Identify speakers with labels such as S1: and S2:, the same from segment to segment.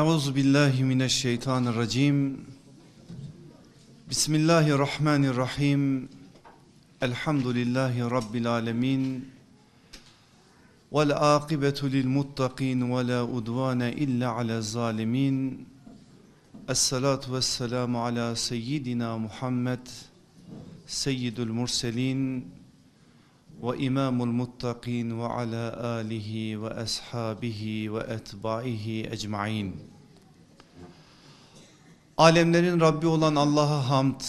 S1: Euzu billahi mineşşeytanirracim. Bismillahirrahmanirrahim. Elhamdülillahi rabbil alamin. Vel akibetu lil muttaqin ve la udvane illa ala zalimin. Esselatu vesselamu ala seyyidina Muhammed seyyidul murselin ve imamul muttaqin ve ala alihi ve ashabihi ve etbaihi ecmain. Alemlerin Rabbi olan Allah'a hamd,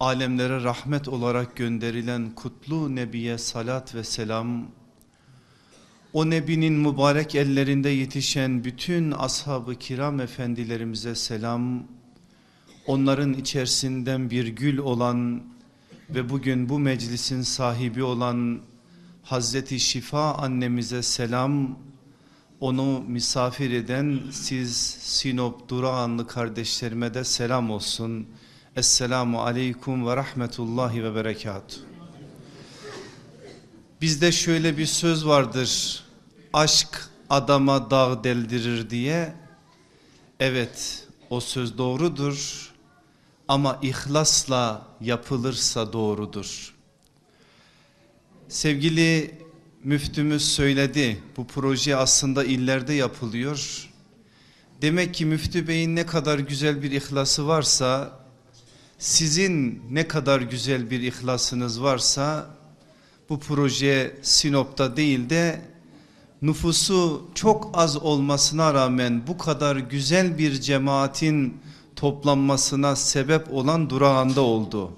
S1: alemlere rahmet olarak gönderilen kutlu Nebiye salat ve selam, o Nebinin mübarek ellerinde yetişen bütün ashab-ı kiram efendilerimize selam, onların içerisinden bir gül olan ve bugün bu meclisin sahibi olan Hazreti Şifa annemize selam, onu misafir eden siz Sinop Durağanlı kardeşlerime de selam olsun. Esselamu aleyküm ve rahmetullahi ve berekatuhu. Bizde şöyle bir söz vardır. Aşk adama dağ deldirir diye. Evet o söz doğrudur ama ihlasla yapılırsa doğrudur. Sevgili müftümüz söyledi bu proje aslında illerde yapılıyor. Demek ki müftü beyin ne kadar güzel bir ihlası varsa sizin ne kadar güzel bir ihlasınız varsa bu proje Sinop'ta değil de nüfusu çok az olmasına rağmen bu kadar güzel bir cemaatin toplanmasına sebep olan durağında oldu.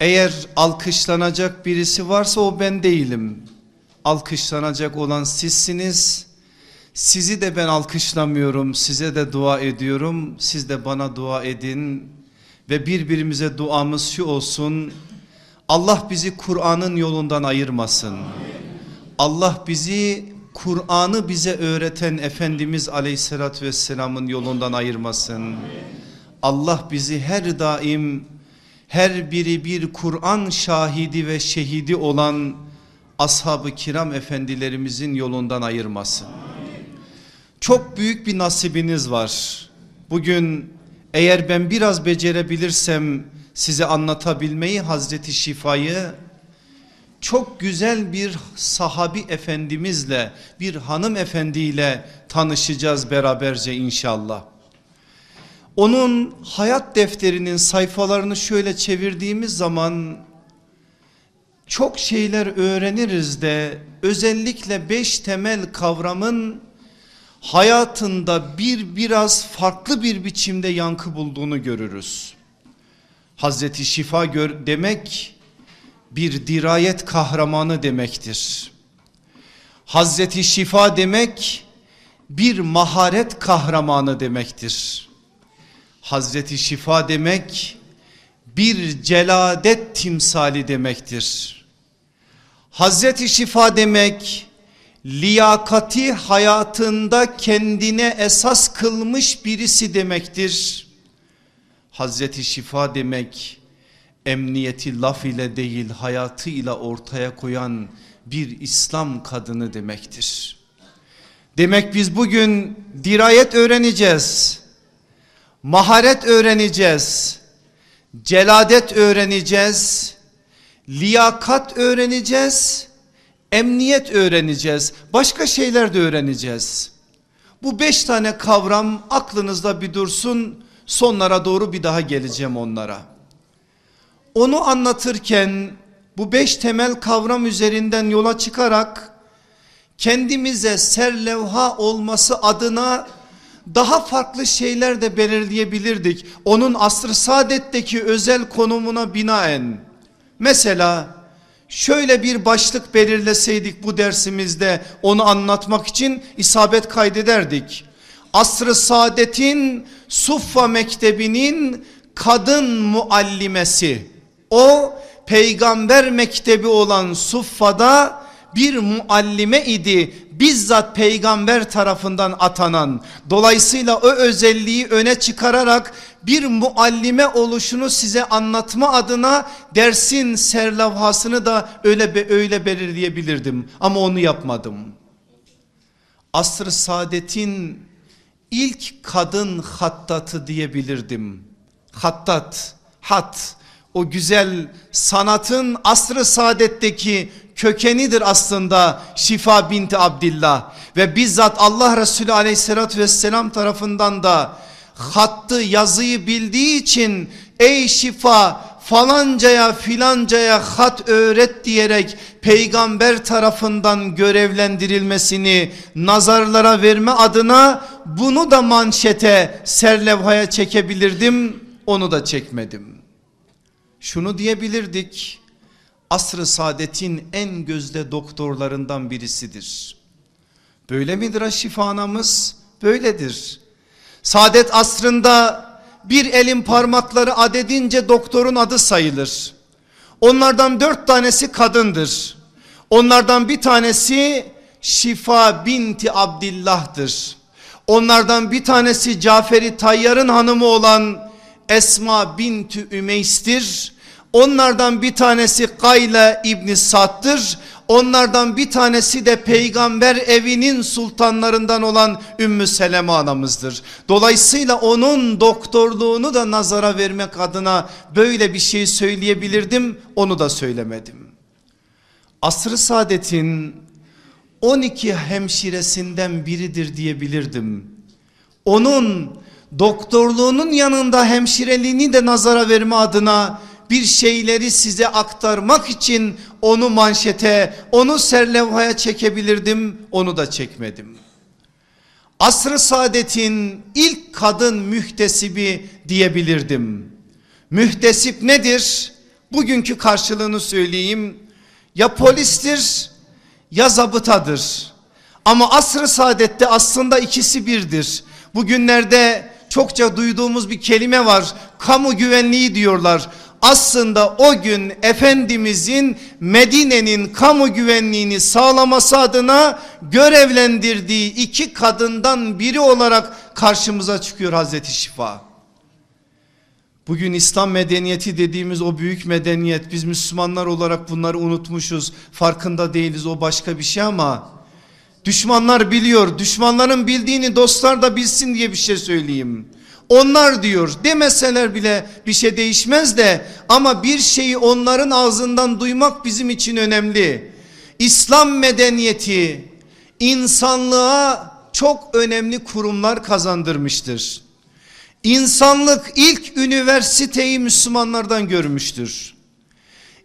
S1: Eğer alkışlanacak birisi varsa o ben değilim. Alkışlanacak olan sizsiniz. Sizi de ben alkışlamıyorum. Size de dua ediyorum. Siz de bana dua edin. Ve birbirimize duamız şu olsun. Allah bizi Kur'an'ın yolundan ayırmasın. Allah bizi Kur'an'ı bize öğreten Efendimiz Aleyhisselatü Vesselam'ın yolundan ayırmasın. Allah bizi her daim her biri bir Kur'an şahidi ve şehidi olan ashab-ı kiram efendilerimizin yolundan ayırmasın. Çok büyük bir nasibiniz var. Bugün eğer ben biraz becerebilirsem size anlatabilmeyi Hazreti Şifa'yı çok güzel bir sahabi efendimizle bir hanım efendiyle tanışacağız beraberce inşallah. Onun hayat defterinin sayfalarını şöyle çevirdiğimiz zaman çok şeyler öğreniriz de özellikle beş temel kavramın hayatında bir biraz farklı bir biçimde yankı bulduğunu görürüz. Hazreti Şifa gör demek bir dirayet kahramanı demektir. Hazreti Şifa demek bir maharet kahramanı demektir. Hazreti Şifa demek bir celadet timsali demektir. Hazreti Şifa demek liyakati hayatında kendine esas kılmış birisi demektir. Hazreti Şifa demek emniyeti laf ile değil hayatıyla ortaya koyan bir İslam kadını demektir. Demek biz bugün dirayet öğreneceğiz. Maharet öğreneceğiz. Celadet öğreneceğiz. Liyakat öğreneceğiz. Emniyet öğreneceğiz. Başka şeyler de öğreneceğiz. Bu beş tane kavram aklınızda bir dursun. Sonlara doğru bir daha geleceğim onlara. Onu anlatırken bu beş temel kavram üzerinden yola çıkarak kendimize serlevha olması adına daha farklı şeyler de belirleyebilirdik. Onun asr-ı saadetteki özel konumuna binaen. Mesela şöyle bir başlık belirleseydik bu dersimizde onu anlatmak için isabet kaydederdik. Asr-ı saadetin Suffa mektebinin kadın muallimesi. O peygamber mektebi olan Suffa'da bir muallime idi. Bizzat peygamber tarafından atanan. Dolayısıyla o özelliği öne çıkararak bir muallime oluşunu size anlatma adına dersin serlavhasını da öyle öyle belirleyebilirdim. Ama onu yapmadım. Asr-ı saadetin ilk kadın hattatı diyebilirdim. Hattat, hat o güzel sanatın asrı saadetteki kökenidir aslında Şifa binti Abdillah ve bizzat Allah Resulü aleyhissalatü vesselam tarafından da hattı yazıyı bildiği için ey şifa falancaya filancaya hat öğret diyerek peygamber tarafından görevlendirilmesini nazarlara verme adına bunu da manşete serlevhaya çekebilirdim onu da çekmedim. Şunu diyebilirdik asr-ı saadetin en gözde doktorlarından birisidir. Böyle midir Şifa anamız? Böyledir. Saadet asrında bir elin parmakları adedince doktorun adı sayılır. Onlardan dört tanesi kadındır. Onlardan bir tanesi Şifa binti Abdillah'tır. Onlardan bir tanesi Caferi Tayyar'ın hanımı olan Esma binti Ümeys'tir. Onlardan bir tanesi Gayla İbni Sad'dır. Onlardan bir tanesi de peygamber evinin sultanlarından olan Ümmü Seleme anamızdır. Dolayısıyla onun doktorluğunu da nazara vermek adına böyle bir şey söyleyebilirdim onu da söylemedim. Asr-ı Saadet'in 12 hemşiresinden biridir diyebilirdim. Onun doktorluğunun yanında hemşireliğini de nazara verme adına bir şeyleri size aktarmak için onu manşete, onu serlevhaya çekebilirdim, onu da çekmedim. Asr-ı Saadet'in ilk kadın mühtesibi diyebilirdim. Mühtesip nedir? Bugünkü karşılığını söyleyeyim. Ya polistir ya zabıtadır. Ama asr-ı saadette aslında ikisi birdir. Bugünlerde çokça duyduğumuz bir kelime var. Kamu güvenliği diyorlar aslında o gün Efendimizin Medine'nin kamu güvenliğini sağlaması adına görevlendirdiği iki kadından biri olarak karşımıza çıkıyor Hazreti Şifa. Bugün İslam medeniyeti dediğimiz o büyük medeniyet biz Müslümanlar olarak bunları unutmuşuz. Farkında değiliz o başka bir şey ama düşmanlar biliyor. Düşmanların bildiğini dostlar da bilsin diye bir şey söyleyeyim. Onlar diyor demeseler bile bir şey değişmez de ama bir şeyi onların ağzından duymak bizim için önemli. İslam medeniyeti insanlığa çok önemli kurumlar kazandırmıştır. İnsanlık ilk üniversiteyi Müslümanlardan görmüştür.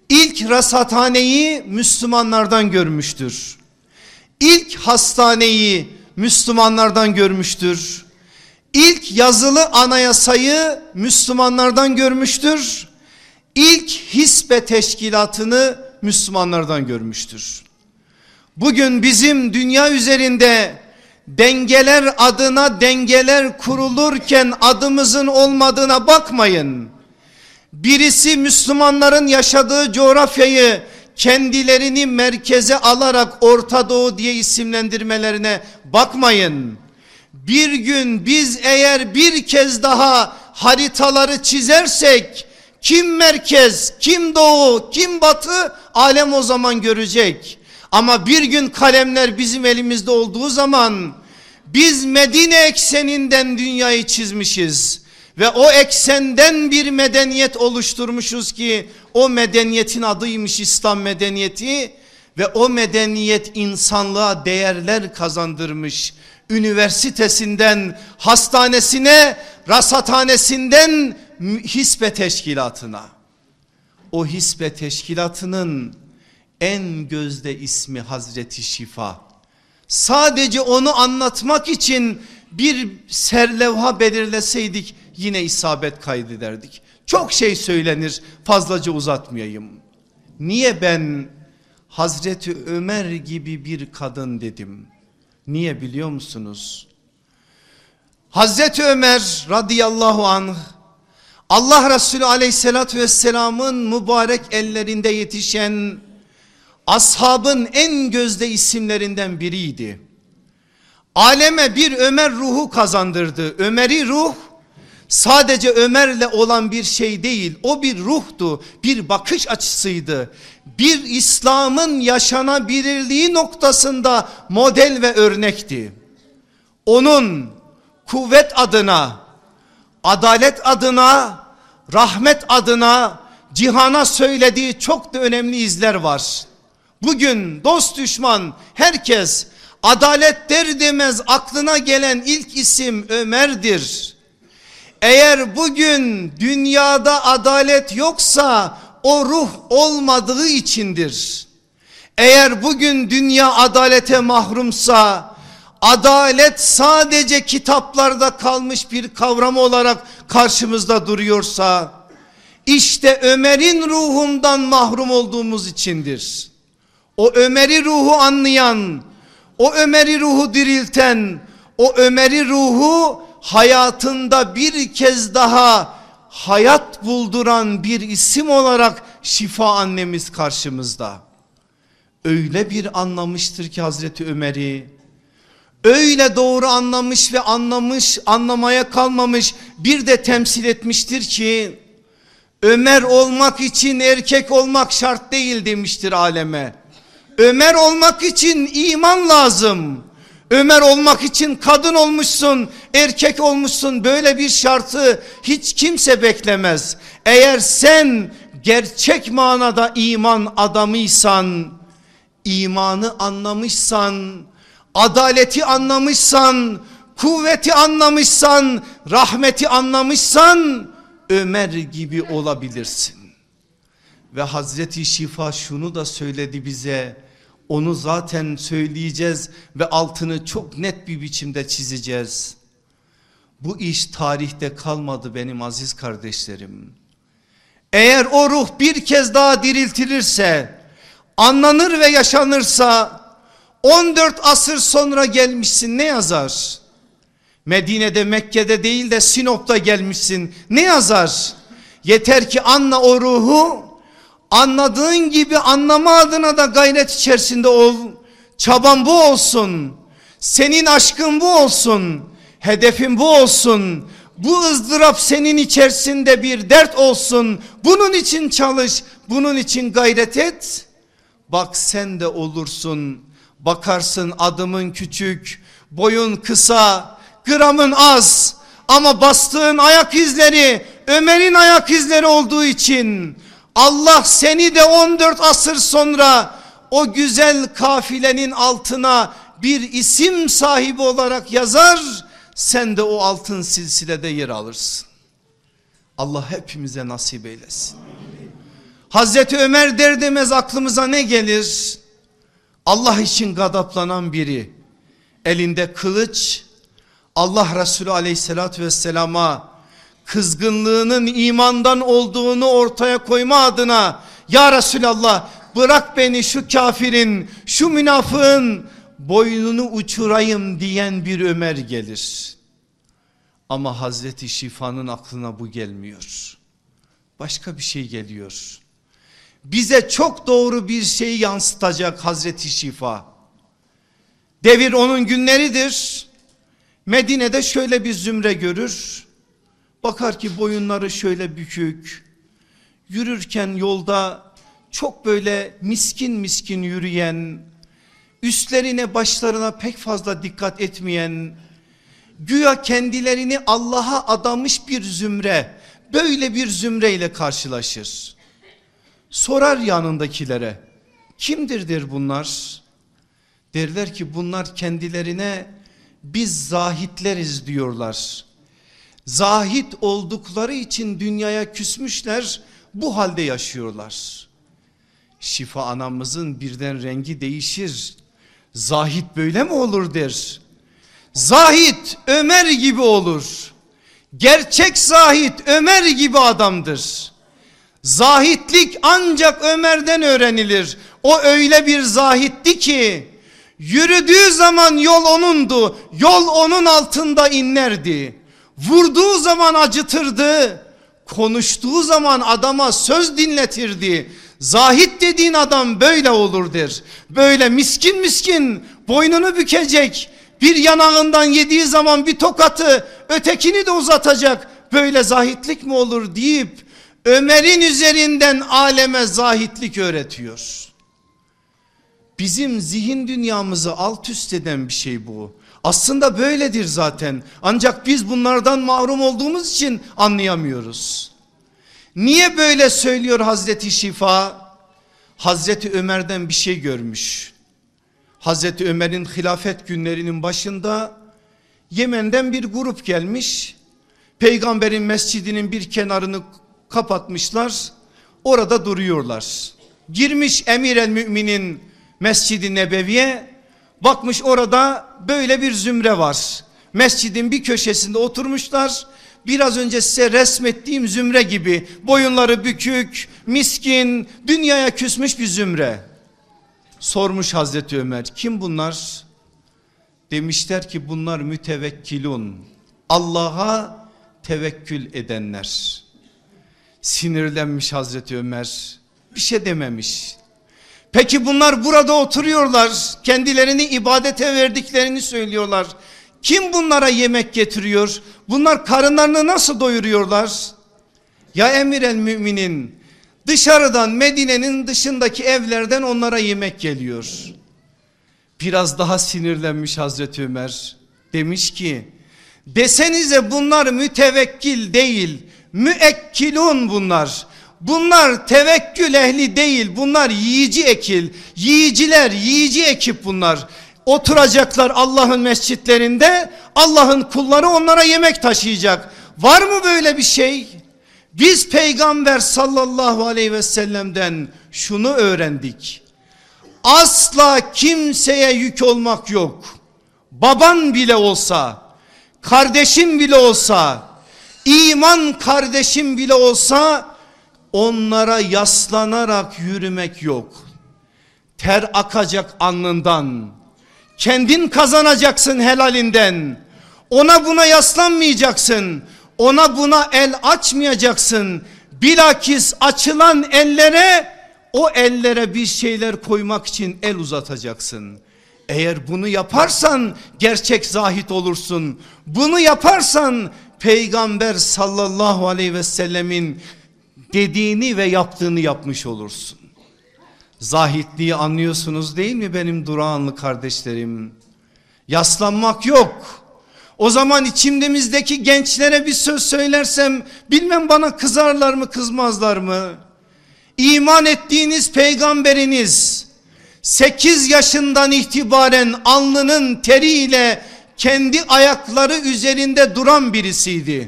S1: İlk rasathaneyi Müslümanlardan görmüştür. İlk hastaneyi Müslümanlardan görmüştür. İlk yazılı anayasayı Müslümanlardan görmüştür. İlk hisbe teşkilatını Müslümanlardan görmüştür. Bugün bizim dünya üzerinde dengeler adına dengeler kurulurken adımızın olmadığına bakmayın. Birisi Müslümanların yaşadığı coğrafyayı kendilerini merkeze alarak Orta Doğu diye isimlendirmelerine bakmayın. Bir gün biz eğer bir kez daha haritaları çizersek kim merkez, kim doğu, kim batı alem o zaman görecek. Ama bir gün kalemler bizim elimizde olduğu zaman biz Medine ekseninden dünyayı çizmişiz. Ve o eksenden bir medeniyet oluşturmuşuz ki o medeniyetin adıymış İslam medeniyeti ve o medeniyet insanlığa değerler kazandırmış üniversitesinden hastanesine, rasathanesinden hisbe teşkilatına. O hisbe teşkilatının en gözde ismi Hazreti Şifa. Sadece onu anlatmak için bir serlevha belirleseydik yine isabet kaydederdik. Çok şey söylenir fazlaca uzatmayayım. Niye ben Hazreti Ömer gibi bir kadın dedim? Niye biliyor musunuz? Hazreti Ömer radıyallahu anh Allah Resulü aleyhissalatü vesselamın mübarek ellerinde yetişen ashabın en gözde isimlerinden biriydi. Aleme bir Ömer ruhu kazandırdı. Ömer'i ruh sadece Ömer'le olan bir şey değil o bir ruhtu bir bakış açısıydı bir İslam'ın yaşanabilirliği noktasında model ve örnekti onun kuvvet adına, adalet adına, rahmet adına cihana söylediği çok da önemli izler var. Bugün dost düşman herkes adalet der demez aklına gelen ilk isim Ömer'dir. Eğer bugün dünyada adalet yoksa o ruh olmadığı içindir. Eğer bugün dünya adalete mahrumsa adalet sadece kitaplarda kalmış bir kavram olarak karşımızda duruyorsa işte Ömer'in ruhundan mahrum olduğumuz içindir. O Ömer'i ruhu anlayan, o Ömer'i ruhu dirilten, o Ömer'i ruhu hayatında bir kez daha hayat bulduran bir isim olarak şifa annemiz karşımızda. Öyle bir anlamıştır ki Hazreti Ömer'i öyle doğru anlamış ve anlamış anlamaya kalmamış bir de temsil etmiştir ki Ömer olmak için erkek olmak şart değil demiştir aleme. Ömer olmak için iman lazım. Ömer olmak için kadın olmuşsun, erkek olmuşsun. Böyle bir şartı hiç kimse beklemez. Eğer sen gerçek manada iman adamıysan, imanı anlamışsan, adaleti anlamışsan, kuvveti anlamışsan, rahmeti anlamışsan Ömer gibi olabilirsin. Ve Hazreti Şifa şunu da söyledi bize. Onu zaten söyleyeceğiz ve altını çok net bir biçimde çizeceğiz. Bu iş tarihte kalmadı benim aziz kardeşlerim. Eğer o ruh bir kez daha diriltilirse, anlanır ve yaşanırsa 14 asır sonra gelmişsin ne yazar? Medine'de Mekke'de değil de Sinop'ta gelmişsin ne yazar? Yeter ki anla o ruhu anladığın gibi anlama adına da gayret içerisinde ol. Çaban bu olsun. Senin aşkın bu olsun. Hedefin bu olsun. Bu ızdırap senin içerisinde bir dert olsun. Bunun için çalış. Bunun için gayret et. Bak sen de olursun. Bakarsın adımın küçük, boyun kısa, gramın az. Ama bastığın ayak izleri Ömer'in ayak izleri olduğu için Allah seni de 14 asır sonra o güzel kafilenin altına bir isim sahibi olarak yazar. Sen de o altın silsilede yer alırsın. Allah hepimize nasip eylesin. Hazreti Ömer der demez aklımıza ne gelir? Allah için gadaplanan biri. Elinde kılıç Allah Resulü aleyhissalatü vesselama kızgınlığının imandan olduğunu ortaya koyma adına ya Resulallah bırak beni şu kafirin şu münafığın boynunu uçurayım diyen bir Ömer gelir. Ama Hazreti Şifa'nın aklına bu gelmiyor. Başka bir şey geliyor. Bize çok doğru bir şey yansıtacak Hazreti Şifa. Devir onun günleridir. Medine'de şöyle bir zümre görür. Bakar ki boyunları şöyle bükük. Yürürken yolda çok böyle miskin miskin yürüyen, üstlerine başlarına pek fazla dikkat etmeyen, güya kendilerini Allah'a adamış bir zümre, böyle bir zümreyle karşılaşır. Sorar yanındakilere, kimdirdir bunlar? Derler ki bunlar kendilerine biz zahitleriz diyorlar. Zahit oldukları için dünyaya küsmüşler bu halde yaşıyorlar. Şifa anamızın birden rengi değişir. Zahit böyle mi olur der. Zahit Ömer gibi olur. Gerçek zahit Ömer gibi adamdır. Zahitlik ancak Ömer'den öğrenilir. O öyle bir zahitti ki yürüdüğü zaman yol onundu. Yol onun altında inlerdi. Vurduğu zaman acıtırdı. Konuştuğu zaman adama söz dinletirdi. Zahit dediğin adam böyle olur der. Böyle miskin miskin boynunu bükecek. Bir yanağından yediği zaman bir tokatı ötekini de uzatacak. Böyle zahitlik mi olur deyip Ömer'in üzerinden aleme zahitlik öğretiyor. Bizim zihin dünyamızı alt üst eden bir şey bu. Aslında böyledir zaten. Ancak biz bunlardan mahrum olduğumuz için anlayamıyoruz. Niye böyle söylüyor Hazreti Şifa? Hazreti Ömer'den bir şey görmüş. Hazreti Ömer'in hilafet günlerinin başında Yemen'den bir grup gelmiş. Peygamberin mescidinin bir kenarını kapatmışlar. Orada duruyorlar. Girmiş emir el müminin mescidi nebeviye bakmış orada böyle bir zümre var. Mescidin bir köşesinde oturmuşlar. Biraz önce size resmettiğim zümre gibi boyunları bükük, miskin, dünyaya küsmüş bir zümre. Sormuş Hazreti Ömer kim bunlar? Demişler ki bunlar mütevekkilun. Allah'a tevekkül edenler. Sinirlenmiş Hazreti Ömer. Bir şey dememiş. Peki bunlar burada oturuyorlar. Kendilerini ibadete verdiklerini söylüyorlar. Kim bunlara yemek getiriyor? Bunlar karınlarını nasıl doyuruyorlar? Ya emir el müminin dışarıdan Medine'nin dışındaki evlerden onlara yemek geliyor. Biraz daha sinirlenmiş Hazreti Ömer. Demiş ki desenize bunlar mütevekkil değil müekkilun bunlar. Bunlar tevekkül ehli değil bunlar yiyici ekil yiyiciler yiyici ekip bunlar. Oturacaklar Allah'ın mescitlerinde Allah'ın kulları onlara yemek taşıyacak. Var mı böyle bir şey? Biz peygamber sallallahu aleyhi ve sellem'den şunu öğrendik. Asla kimseye yük olmak yok. Baban bile olsa, kardeşin bile olsa, iman kardeşin bile olsa onlara yaslanarak yürümek yok. Ter akacak alnından. Kendin kazanacaksın helalinden. Ona buna yaslanmayacaksın. Ona buna el açmayacaksın. Bilakis açılan ellere o ellere bir şeyler koymak için el uzatacaksın. Eğer bunu yaparsan gerçek zahit olursun. Bunu yaparsan peygamber sallallahu aleyhi ve sellemin dediğini ve yaptığını yapmış olursun. Zahitliği anlıyorsunuz değil mi benim durağanlı kardeşlerim? Yaslanmak yok. O zaman içimdemizdeki gençlere bir söz söylersem bilmem bana kızarlar mı kızmazlar mı? İman ettiğiniz peygamberiniz 8 yaşından itibaren alnının teriyle kendi ayakları üzerinde duran birisiydi.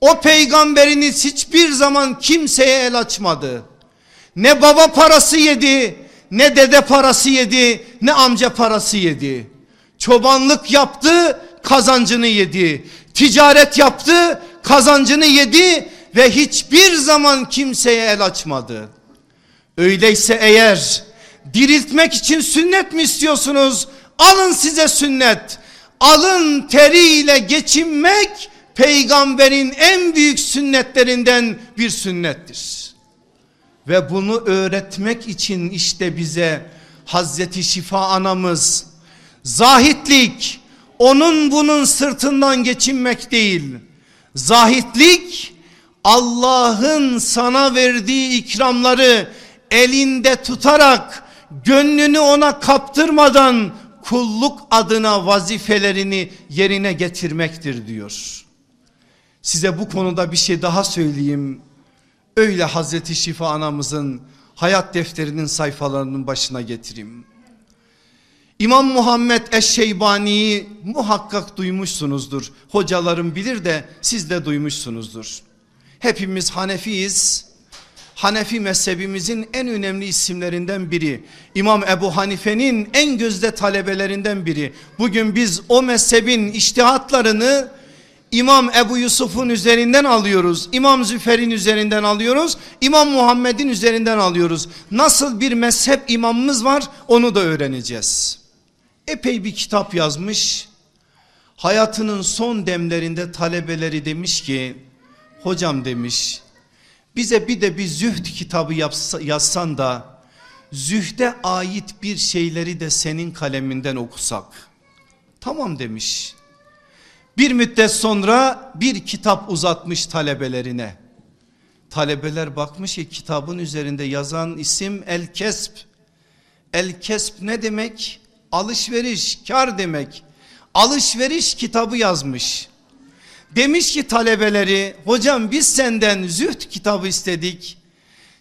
S1: O peygamberiniz hiçbir zaman kimseye el açmadı. Ne baba parası yedi, ne dede parası yedi, ne amca parası yedi. Çobanlık yaptı, kazancını yedi. Ticaret yaptı, kazancını yedi ve hiçbir zaman kimseye el açmadı. Öyleyse eğer diriltmek için sünnet mi istiyorsunuz? Alın size sünnet. Alın teriyle geçinmek peygamberin en büyük sünnetlerinden bir sünnettir. Ve bunu öğretmek için işte bize Hazreti Şifa anamız zahitlik onun bunun sırtından geçinmek değil. Zahitlik Allah'ın sana verdiği ikramları elinde tutarak gönlünü ona kaptırmadan kulluk adına vazifelerini yerine getirmektir diyor. Size bu konuda bir şey daha söyleyeyim. Öyle Hazreti Şifa anamızın hayat defterinin sayfalarının başına getireyim. İmam Muhammed Eşşeybani'yi muhakkak duymuşsunuzdur. Hocalarım bilir de siz de duymuşsunuzdur. Hepimiz Hanefiyiz. Hanefi mezhebimizin en önemli isimlerinden biri. İmam Ebu Hanife'nin en gözde talebelerinden biri. Bugün biz o mezhebin iştihatlarını İmam Ebu Yusuf'un üzerinden alıyoruz. İmam Züfer'in üzerinden alıyoruz. İmam Muhammed'in üzerinden alıyoruz. Nasıl bir mezhep imamımız var onu da öğreneceğiz. Epey bir kitap yazmış. Hayatının son demlerinde talebeleri demiş ki hocam demiş bize bir de bir zühd kitabı yapsa, yazsan da zühde ait bir şeyleri de senin kaleminden okusak. Tamam demiş. Bir müddet sonra bir kitap uzatmış talebelerine. Talebeler bakmış ki kitabın üzerinde yazan isim El Kesp. El Kesp ne demek? Alışveriş, kar demek. alışveriş kitabı yazmış. Demiş ki talebeleri hocam biz senden züht kitabı istedik.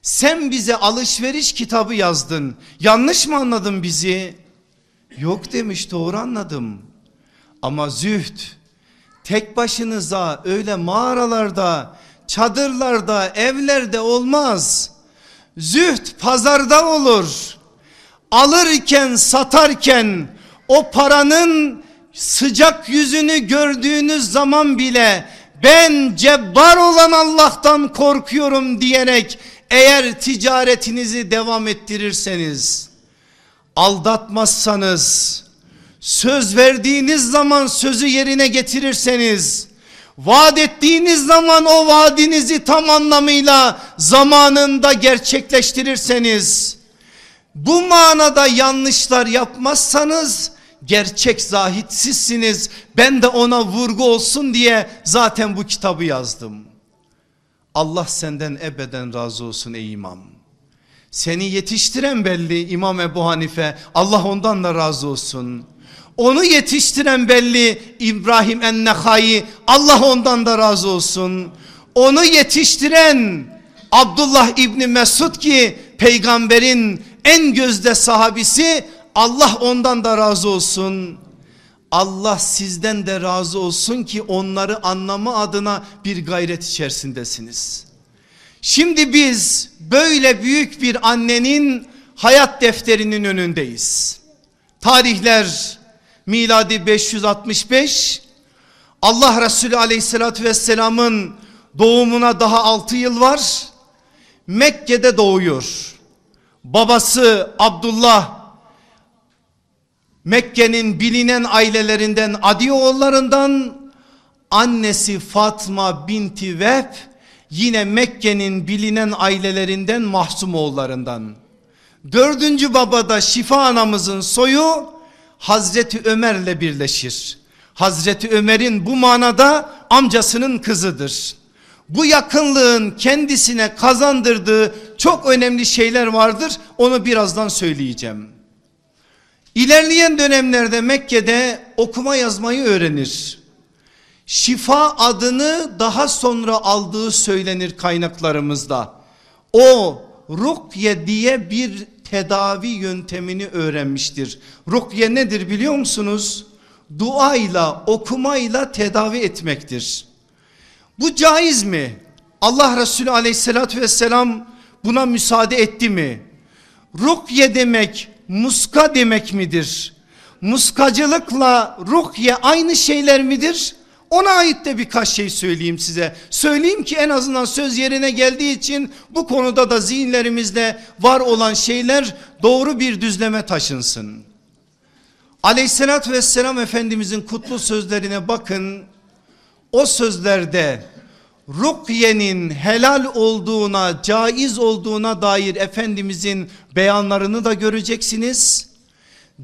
S1: Sen bize alışveriş kitabı yazdın. Yanlış mı anladın bizi? Yok demiş doğru anladım. Ama züht tek başınıza öyle mağaralarda, çadırlarda, evlerde olmaz. Züht pazarda olur. Alırken, satarken o paranın sıcak yüzünü gördüğünüz zaman bile ben cebbar olan Allah'tan korkuyorum diyerek eğer ticaretinizi devam ettirirseniz aldatmazsanız söz verdiğiniz zaman sözü yerine getirirseniz vaat ettiğiniz zaman o vaadinizi tam anlamıyla zamanında gerçekleştirirseniz bu manada yanlışlar yapmazsanız gerçek zahitsizsiniz. Ben de ona vurgu olsun diye zaten bu kitabı yazdım. Allah senden ebeden razı olsun ey imam. Seni yetiştiren belli İmam Ebu Hanife. Allah ondan da razı olsun. Onu yetiştiren belli İbrahim Ennehai. Allah ondan da razı olsun. Onu yetiştiren Abdullah İbni Mesud ki peygamberin en gözde sahabisi Allah ondan da razı olsun. Allah sizden de razı olsun ki onları anlama adına bir gayret içerisindesiniz. Şimdi biz böyle büyük bir annenin hayat defterinin önündeyiz. Tarihler miladi 565 Allah Resulü aleyhissalatü vesselamın doğumuna daha 6 yıl var. Mekke'de doğuyor. Babası Abdullah Mekke'nin bilinen ailelerinden Adi oğullarından annesi Fatma binti Vehb yine Mekke'nin bilinen ailelerinden Mahsum oğullarından. Dördüncü babada Şifa anamızın soyu Hazreti Ömer'le birleşir. Hazreti Ömer'in bu manada amcasının kızıdır. Bu yakınlığın kendisine kazandırdığı çok önemli şeyler vardır. Onu birazdan söyleyeceğim. İlerleyen dönemlerde Mekke'de okuma yazmayı öğrenir. Şifa adını daha sonra aldığı söylenir kaynaklarımızda. O rukye diye bir tedavi yöntemini öğrenmiştir. Rukye nedir biliyor musunuz? Duayla okumayla tedavi etmektir. Bu caiz mi? Allah Resulü aleyhissalatü vesselam buna müsaade etti mi? Rukye demek muska demek midir? Muskacılıkla ruhye aynı şeyler midir? Ona ait de birkaç şey söyleyeyim size. Söyleyeyim ki en azından söz yerine geldiği için bu konuda da zihinlerimizde var olan şeyler doğru bir düzleme taşınsın. Aleyhissalatü vesselam Efendimizin kutlu sözlerine bakın. O sözlerde rukyenin helal olduğuna, caiz olduğuna dair Efendimizin beyanlarını da göreceksiniz.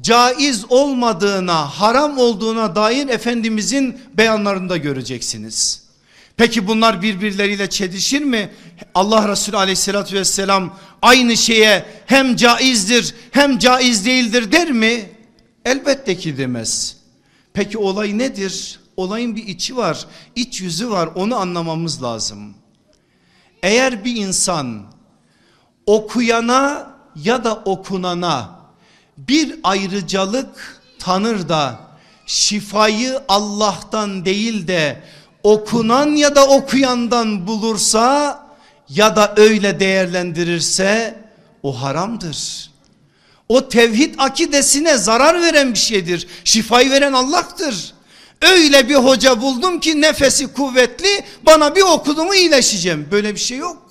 S1: Caiz olmadığına, haram olduğuna dair Efendimizin beyanlarını da göreceksiniz. Peki bunlar birbirleriyle çelişir mi? Allah Resulü aleyhissalatü vesselam aynı şeye hem caizdir hem caiz değildir der mi? Elbette ki demez. Peki olay nedir? Olayın bir içi var, iç yüzü var onu anlamamız lazım. Eğer bir insan okuyana ya da okunana bir ayrıcalık tanır da şifayı Allah'tan değil de okunan ya da okuyandan bulursa ya da öyle değerlendirirse o haramdır. O tevhid akidesine zarar veren bir şeydir. Şifayı veren Allah'tır. Öyle bir hoca buldum ki nefesi kuvvetli bana bir okudumu iyileşeceğim. Böyle bir şey yok.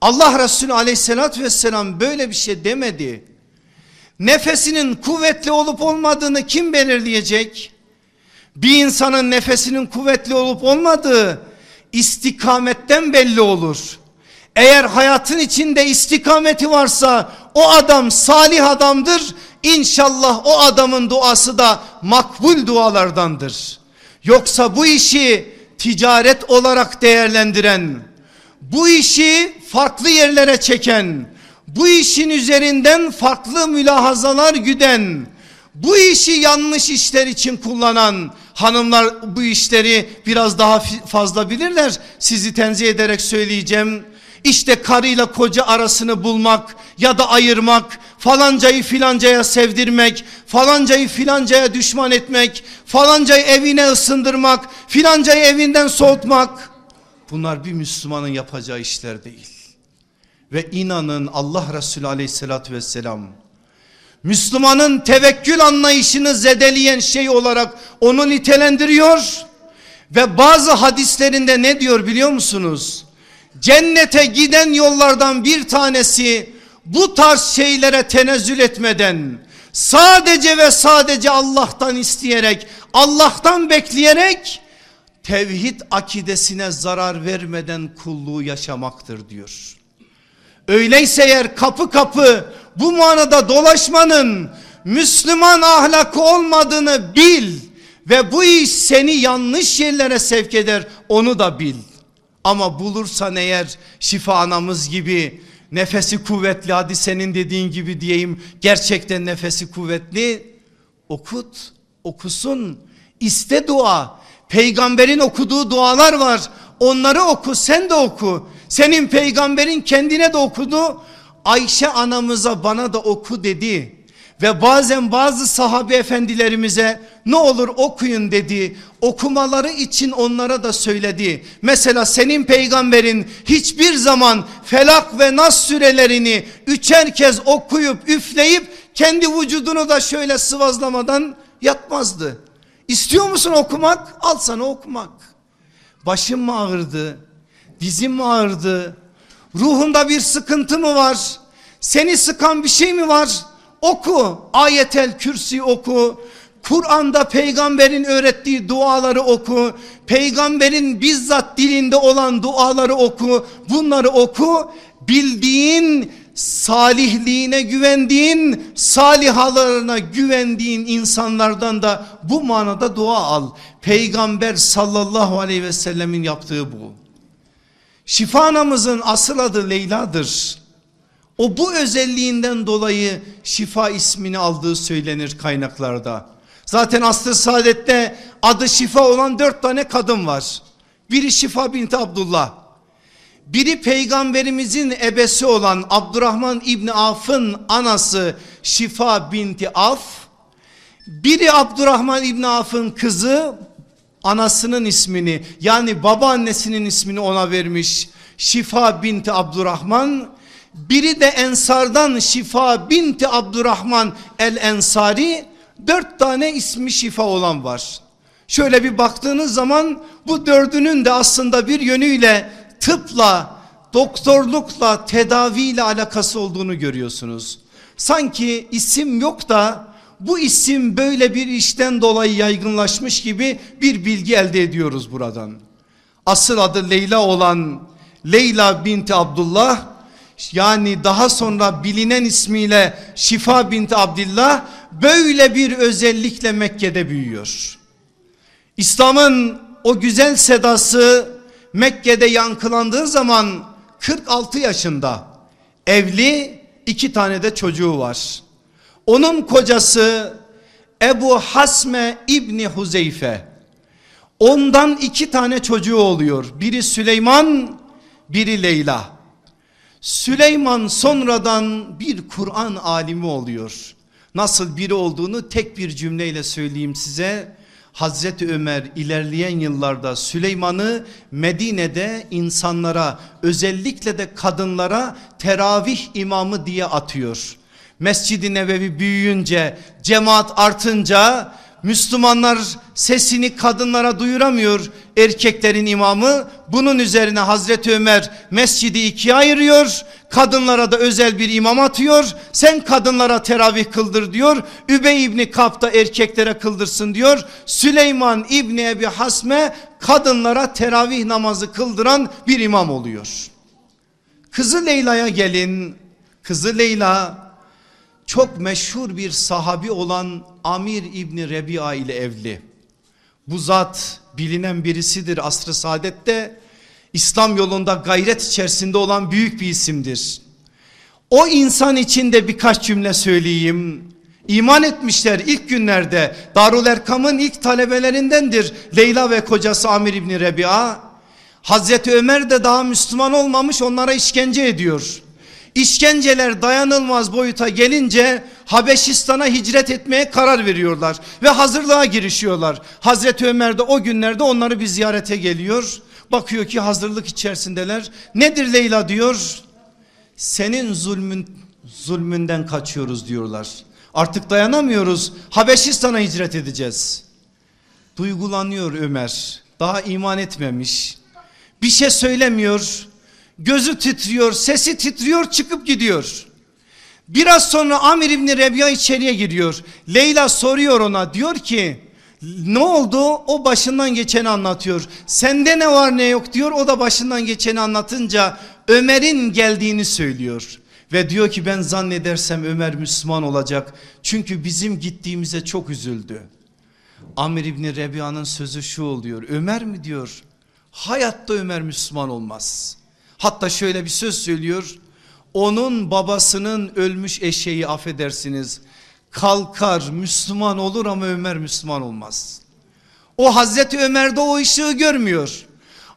S1: Allah Resulü aleyhissalatü vesselam böyle bir şey demedi. Nefesinin kuvvetli olup olmadığını kim belirleyecek? Bir insanın nefesinin kuvvetli olup olmadığı istikametten belli olur. Eğer hayatın içinde istikameti varsa o adam salih adamdır. İnşallah o adamın duası da makbul dualardandır. Yoksa bu işi ticaret olarak değerlendiren, bu işi farklı yerlere çeken, bu işin üzerinden farklı mülahazalar güden, bu işi yanlış işler için kullanan hanımlar bu işleri biraz daha fazla bilirler. Sizi tenzih ederek söyleyeceğim. İşte karıyla koca arasını bulmak ya da ayırmak, falancayı filancaya sevdirmek, falancayı filancaya düşman etmek, falancayı evine ısındırmak, filancayı evinden soğutmak. Bunlar bir Müslümanın yapacağı işler değil. Ve inanın Allah Resulü aleyhissalatü vesselam Müslümanın tevekkül anlayışını zedeleyen şey olarak onu nitelendiriyor. Ve bazı hadislerinde ne diyor biliyor musunuz? Cennete giden yollardan bir tanesi bu tarz şeylere tenezzül etmeden sadece ve sadece Allah'tan isteyerek Allah'tan bekleyerek tevhid akidesine zarar vermeden kulluğu yaşamaktır diyor. Öyleyse eğer kapı kapı bu manada dolaşmanın Müslüman ahlakı olmadığını bil ve bu iş seni yanlış yerlere sevk eder onu da bil. Ama bulursan eğer şifa anamız gibi nefesi kuvvetli hadi senin dediğin gibi diyeyim gerçekten nefesi kuvvetli okut okusun. İste dua. Peygamberin okuduğu dualar var. Onları oku sen de oku senin peygamberin kendine de okudu Ayşe anamıza bana da oku dedi ve bazen bazı sahabe efendilerimize ne olur okuyun dedi. Okumaları için onlara da söyledi. Mesela senin peygamberin hiçbir zaman felak ve nas sürelerini üçer kez okuyup üfleyip kendi vücudunu da şöyle sıvazlamadan yatmazdı. İstiyor musun okumak? Al sana okumak. Başım mı ağrıdı? Dizim ağrıdı? Ruhunda bir sıkıntı mı var? Seni sıkan bir şey mi var? Oku. Ayetel Kürsi oku. Kur'an'da peygamberin öğrettiği duaları oku. Peygamberin bizzat dilinde olan duaları oku. Bunları oku. Bildiğin salihliğine güvendiğin salihalarına güvendiğin insanlardan da bu manada dua al. Peygamber sallallahu aleyhi ve sellemin yaptığı bu. Şifa anamızın asıl adı Leyla'dır. O bu özelliğinden dolayı şifa ismini aldığı söylenir kaynaklarda. Zaten asr saadette adı şifa olan dört tane kadın var. Biri Şifa binti Abdullah. Biri peygamberimizin ebesi olan Abdurrahman İbni Af'ın anası Şifa binti Af. Biri Abdurrahman İbni Af'ın kızı anasının ismini yani babaannesinin ismini ona vermiş. Şifa binti Abdurrahman. Biri de Ensardan Şifa binti Abdurrahman el Ensari. Dört tane ismi şifa olan var. Şöyle bir baktığınız zaman bu dördünün de aslında bir yönüyle tıpla, doktorlukla, tedaviyle alakası olduğunu görüyorsunuz. Sanki isim yok da bu isim böyle bir işten dolayı yaygınlaşmış gibi bir bilgi elde ediyoruz buradan. Asıl adı Leyla olan Leyla binti Abdullah yani daha sonra bilinen ismiyle Şifa binti Abdullah böyle bir özellikle Mekke'de büyüyor. İslam'ın o güzel sedası Mekke'de yankılandığı zaman 46 yaşında evli iki tane de çocuğu var. Onun kocası Ebu Hasme İbni Huzeyfe. Ondan iki tane çocuğu oluyor. Biri Süleyman, biri Leyla. Süleyman sonradan bir Kur'an alimi oluyor. Nasıl biri olduğunu tek bir cümleyle söyleyeyim size. Hazreti Ömer ilerleyen yıllarda Süleyman'ı Medine'de insanlara özellikle de kadınlara teravih imamı diye atıyor. Mescid-i Nebevi büyüyünce cemaat artınca Müslümanlar sesini kadınlara duyuramıyor erkeklerin imamı. Bunun üzerine Hazreti Ömer mescidi ikiye ayırıyor. Kadınlara da özel bir imam atıyor. Sen kadınlara teravih kıldır diyor. Übey İbni Kap da erkeklere kıldırsın diyor. Süleyman İbni Ebi Hasme kadınlara teravih namazı kıldıran bir imam oluyor. Kızı Leyla'ya gelin. Kızı Leyla çok meşhur bir sahabi olan Amir İbni Rebi'a ile evli. Bu zat bilinen birisidir asr-ı saadette. İslam yolunda gayret içerisinde olan büyük bir isimdir. O insan için de birkaç cümle söyleyeyim. İman etmişler ilk günlerde Darul Erkam'ın ilk talebelerindendir Leyla ve kocası Amir İbni Rebi'a. Hazreti Ömer de daha Müslüman olmamış onlara işkence ediyor. İşkenceler dayanılmaz boyuta gelince Habeşistan'a hicret etmeye karar veriyorlar ve hazırlığa girişiyorlar. Hazreti Ömer de o günlerde onları bir ziyarete geliyor. Bakıyor ki hazırlık içerisindeler. Nedir Leyla diyor. Senin zulmün zulmünden kaçıyoruz diyorlar. Artık dayanamıyoruz. Habeşistan'a hicret edeceğiz. Duygulanıyor Ömer. Daha iman etmemiş. Bir şey söylemiyor. Gözü titriyor, sesi titriyor, çıkıp gidiyor. Biraz sonra Amir İbni Rebiya içeriye giriyor. Leyla soruyor ona diyor ki ne oldu? O başından geçeni anlatıyor. Sende ne var ne yok diyor. O da başından geçeni anlatınca Ömer'in geldiğini söylüyor. Ve diyor ki ben zannedersem Ömer Müslüman olacak. Çünkü bizim gittiğimize çok üzüldü. Amir İbni Rebiya'nın sözü şu oluyor. Ömer mi diyor? Hayatta Ömer Müslüman olmaz. Hatta şöyle bir söz söylüyor. Onun babasının ölmüş eşeği affedersiniz. Kalkar Müslüman olur ama Ömer Müslüman olmaz. O Hazreti Ömer'de o ışığı görmüyor.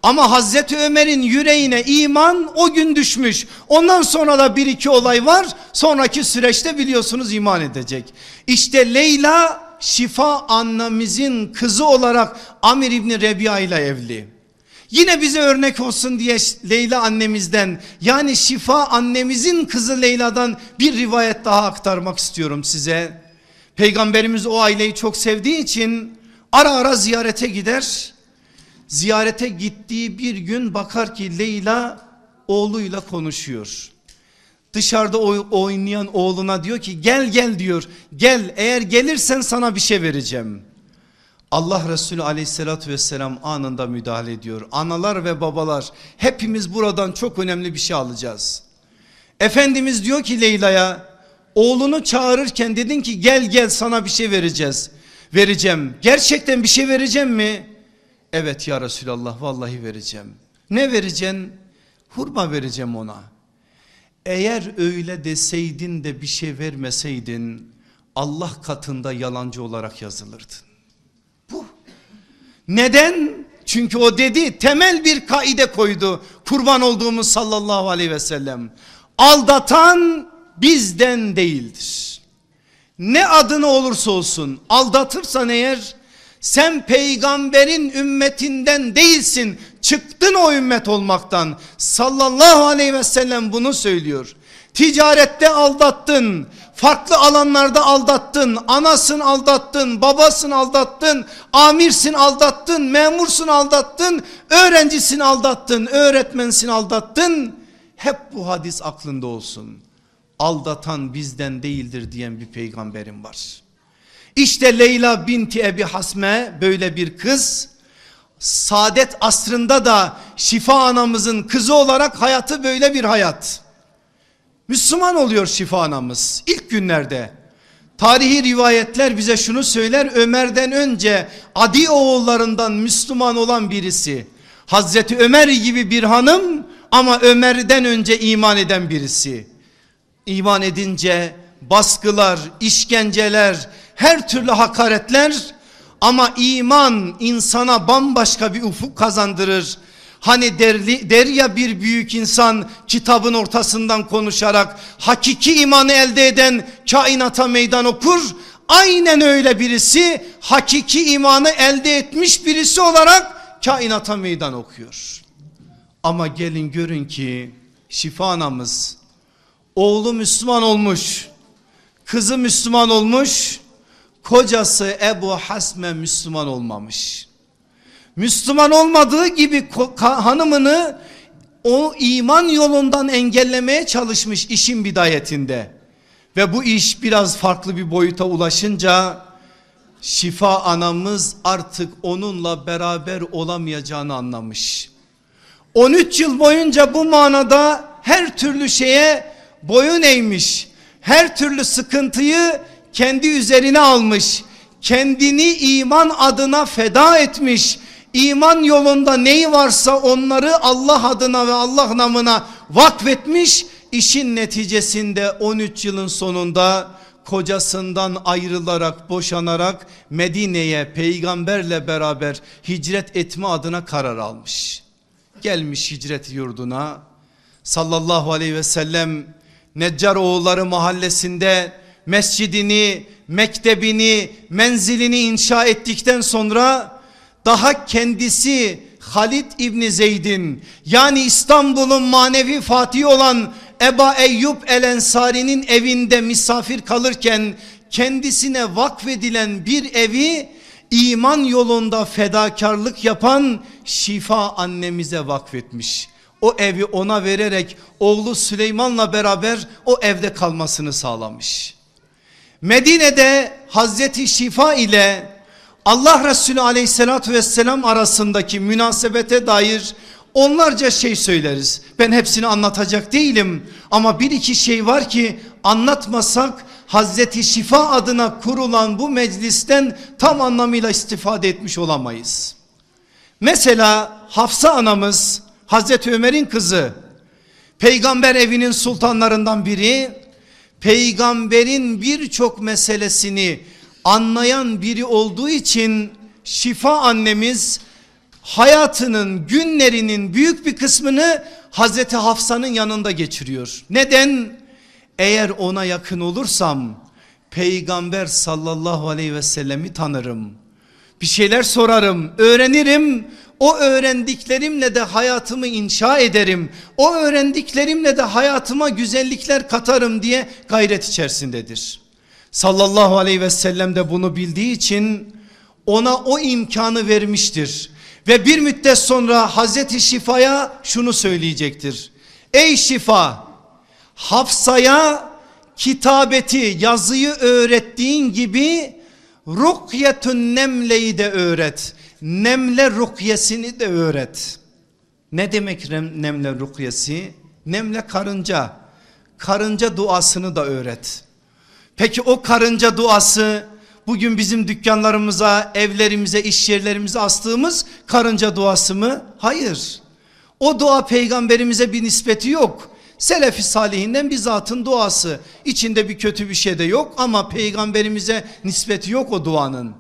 S1: Ama Hazreti Ömer'in yüreğine iman o gün düşmüş. Ondan sonra da bir iki olay var. Sonraki süreçte biliyorsunuz iman edecek. İşte Leyla Şifa annemizin kızı olarak Amir İbni Rebiya ile evli. Yine bize örnek olsun diye Leyla annemizden yani Şifa annemizin kızı Leyla'dan bir rivayet daha aktarmak istiyorum size. Peygamberimiz o aileyi çok sevdiği için ara ara ziyarete gider. Ziyarete gittiği bir gün bakar ki Leyla oğluyla konuşuyor. Dışarıda oynayan oğluna diyor ki gel gel diyor. Gel eğer gelirsen sana bir şey vereceğim. Allah Resulü aleyhissalatü vesselam anında müdahale ediyor. Analar ve babalar hepimiz buradan çok önemli bir şey alacağız. Efendimiz diyor ki Leyla'ya oğlunu çağırırken dedin ki gel gel sana bir şey vereceğiz. Vereceğim. Gerçekten bir şey vereceğim mi? Evet ya Resulallah vallahi vereceğim. Ne vereceksin? Hurma vereceğim ona. Eğer öyle deseydin de bir şey vermeseydin Allah katında yalancı olarak yazılırdın. Neden? Çünkü o dedi temel bir kaide koydu. Kurban olduğumuz sallallahu aleyhi ve sellem. Aldatan bizden değildir. Ne adını olursa olsun aldatırsan eğer sen peygamberin ümmetinden değilsin. Çıktın o ümmet olmaktan. Sallallahu aleyhi ve sellem bunu söylüyor. Ticarette aldattın. Farklı alanlarda aldattın. Anasın aldattın. Babasın aldattın. Amirsin aldattın. Memursun aldattın. Öğrencisin aldattın. Öğretmensin aldattın. Hep bu hadis aklında olsun. Aldatan bizden değildir diyen bir peygamberim var. İşte Leyla binti Ebi Hasme böyle bir kız. Saadet asrında da Şifa anamızın kızı olarak hayatı böyle bir hayat. Müslüman oluyor Şifa anamız ilk günlerde. Tarihi rivayetler bize şunu söyler Ömer'den önce Adi oğullarından Müslüman olan birisi. Hazreti Ömer gibi bir hanım ama Ömer'den önce iman eden birisi. İman edince baskılar, işkenceler, her türlü hakaretler ama iman insana bambaşka bir ufuk kazandırır. Hani derli, der ya bir büyük insan kitabın ortasından konuşarak hakiki imanı elde eden kainata meydan okur. Aynen öyle birisi hakiki imanı elde etmiş birisi olarak kainata meydan okuyor. Ama gelin görün ki şifa anamız oğlu Müslüman olmuş, kızı Müslüman olmuş kocası Ebu Hasme Müslüman olmamış. Müslüman olmadığı gibi hanımını o iman yolundan engellemeye çalışmış işin bidayetinde. Ve bu iş biraz farklı bir boyuta ulaşınca şifa anamız artık onunla beraber olamayacağını anlamış. 13 yıl boyunca bu manada her türlü şeye boyun eğmiş. Her türlü sıkıntıyı kendi üzerine almış. Kendini iman adına feda etmiş. İman yolunda neyi varsa onları Allah adına ve Allah namına vakfetmiş. İşin neticesinde 13 yılın sonunda kocasından ayrılarak boşanarak Medine'ye peygamberle beraber hicret etme adına karar almış. Gelmiş hicret yurduna sallallahu aleyhi ve sellem Neccaroğulları mahallesinde mescidini, mektebini, menzilini inşa ettikten sonra daha kendisi Halid İbni Zeyd'in yani İstanbul'un manevi fatihi olan Eba Eyyub El Ensari'nin evinde misafir kalırken kendisine vakfedilen bir evi iman yolunda fedakarlık yapan Şifa annemize vakfetmiş. O evi ona vererek oğlu Süleyman'la beraber o evde kalmasını sağlamış. Medine'de Hazreti Şifa ile Allah Resulü aleyhissalatü vesselam arasındaki münasebete dair onlarca şey söyleriz. Ben hepsini anlatacak değilim ama bir iki şey var ki anlatmasak Hazreti Şifa adına kurulan bu meclisten tam anlamıyla istifade etmiş olamayız. Mesela Hafsa anamız Hazreti Ömer'in kızı peygamber evinin sultanlarından biri peygamberin birçok meselesini anlayan biri olduğu için şifa annemiz hayatının günlerinin büyük bir kısmını Hazreti Hafsa'nın yanında geçiriyor. Neden? Eğer ona yakın olursam peygamber sallallahu aleyhi ve sellemi tanırım. Bir şeyler sorarım, öğrenirim. O öğrendiklerimle de hayatımı inşa ederim. O öğrendiklerimle de hayatıma güzellikler katarım diye gayret içerisindedir. Sallallahu aleyhi ve sellem de bunu bildiği için ona o imkanı vermiştir. Ve bir müddet sonra Hazreti Şifa'ya şunu söyleyecektir. Ey Şifa Hafsa'ya kitabeti yazıyı öğrettiğin gibi rukyetün nemleyi de öğret. Nemle rukyesini de öğret. Ne demek nemle rukyesi? Nemle karınca. Karınca duasını da öğret. Peki o karınca duası bugün bizim dükkanlarımıza, evlerimize, iş yerlerimize astığımız karınca duası mı? Hayır. O dua peygamberimize bir nispeti yok. Selefi salihinden bir zatın duası. İçinde bir kötü bir şey de yok ama peygamberimize nispeti yok o duanın.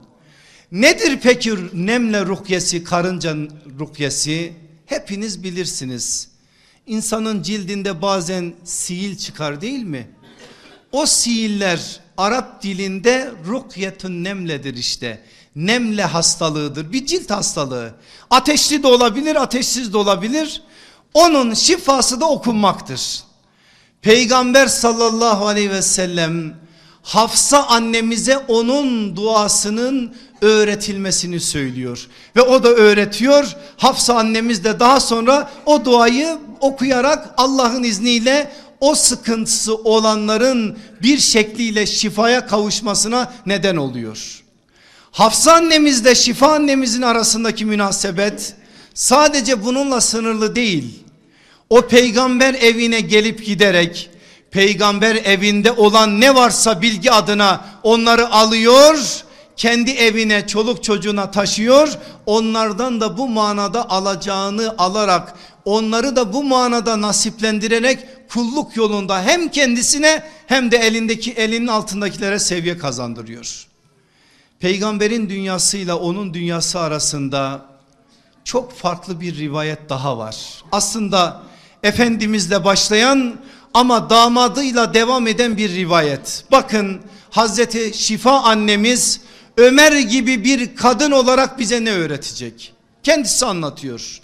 S1: Nedir peki nemle rukyesi, karınca rukyesi? Hepiniz bilirsiniz. İnsanın cildinde bazen sihil çıkar değil mi? O sihiller Arap dilinde rukyetun nemledir işte. Nemle hastalığıdır bir cilt hastalığı. Ateşli de olabilir ateşsiz de olabilir. Onun şifası da okunmaktır. Peygamber sallallahu aleyhi ve sellem Hafsa annemize onun duasının öğretilmesini söylüyor. Ve o da öğretiyor. Hafsa annemiz de daha sonra o duayı okuyarak Allah'ın izniyle o sıkıntısı olanların bir şekliyle şifaya kavuşmasına neden oluyor. Hafsa annemizle şifa annemizin arasındaki münasebet sadece bununla sınırlı değil. O peygamber evine gelip giderek peygamber evinde olan ne varsa bilgi adına onları alıyor kendi evine çoluk çocuğuna taşıyor onlardan da bu manada alacağını alarak onları da bu manada nasiplendirerek kulluk yolunda hem kendisine hem de elindeki elinin altındakilere seviye kazandırıyor. Peygamberin dünyasıyla onun dünyası arasında çok farklı bir rivayet daha var. Aslında Efendimizle başlayan ama damadıyla devam eden bir rivayet. Bakın Hazreti Şifa annemiz Ömer gibi bir kadın olarak bize ne öğretecek? Kendisi anlatıyor.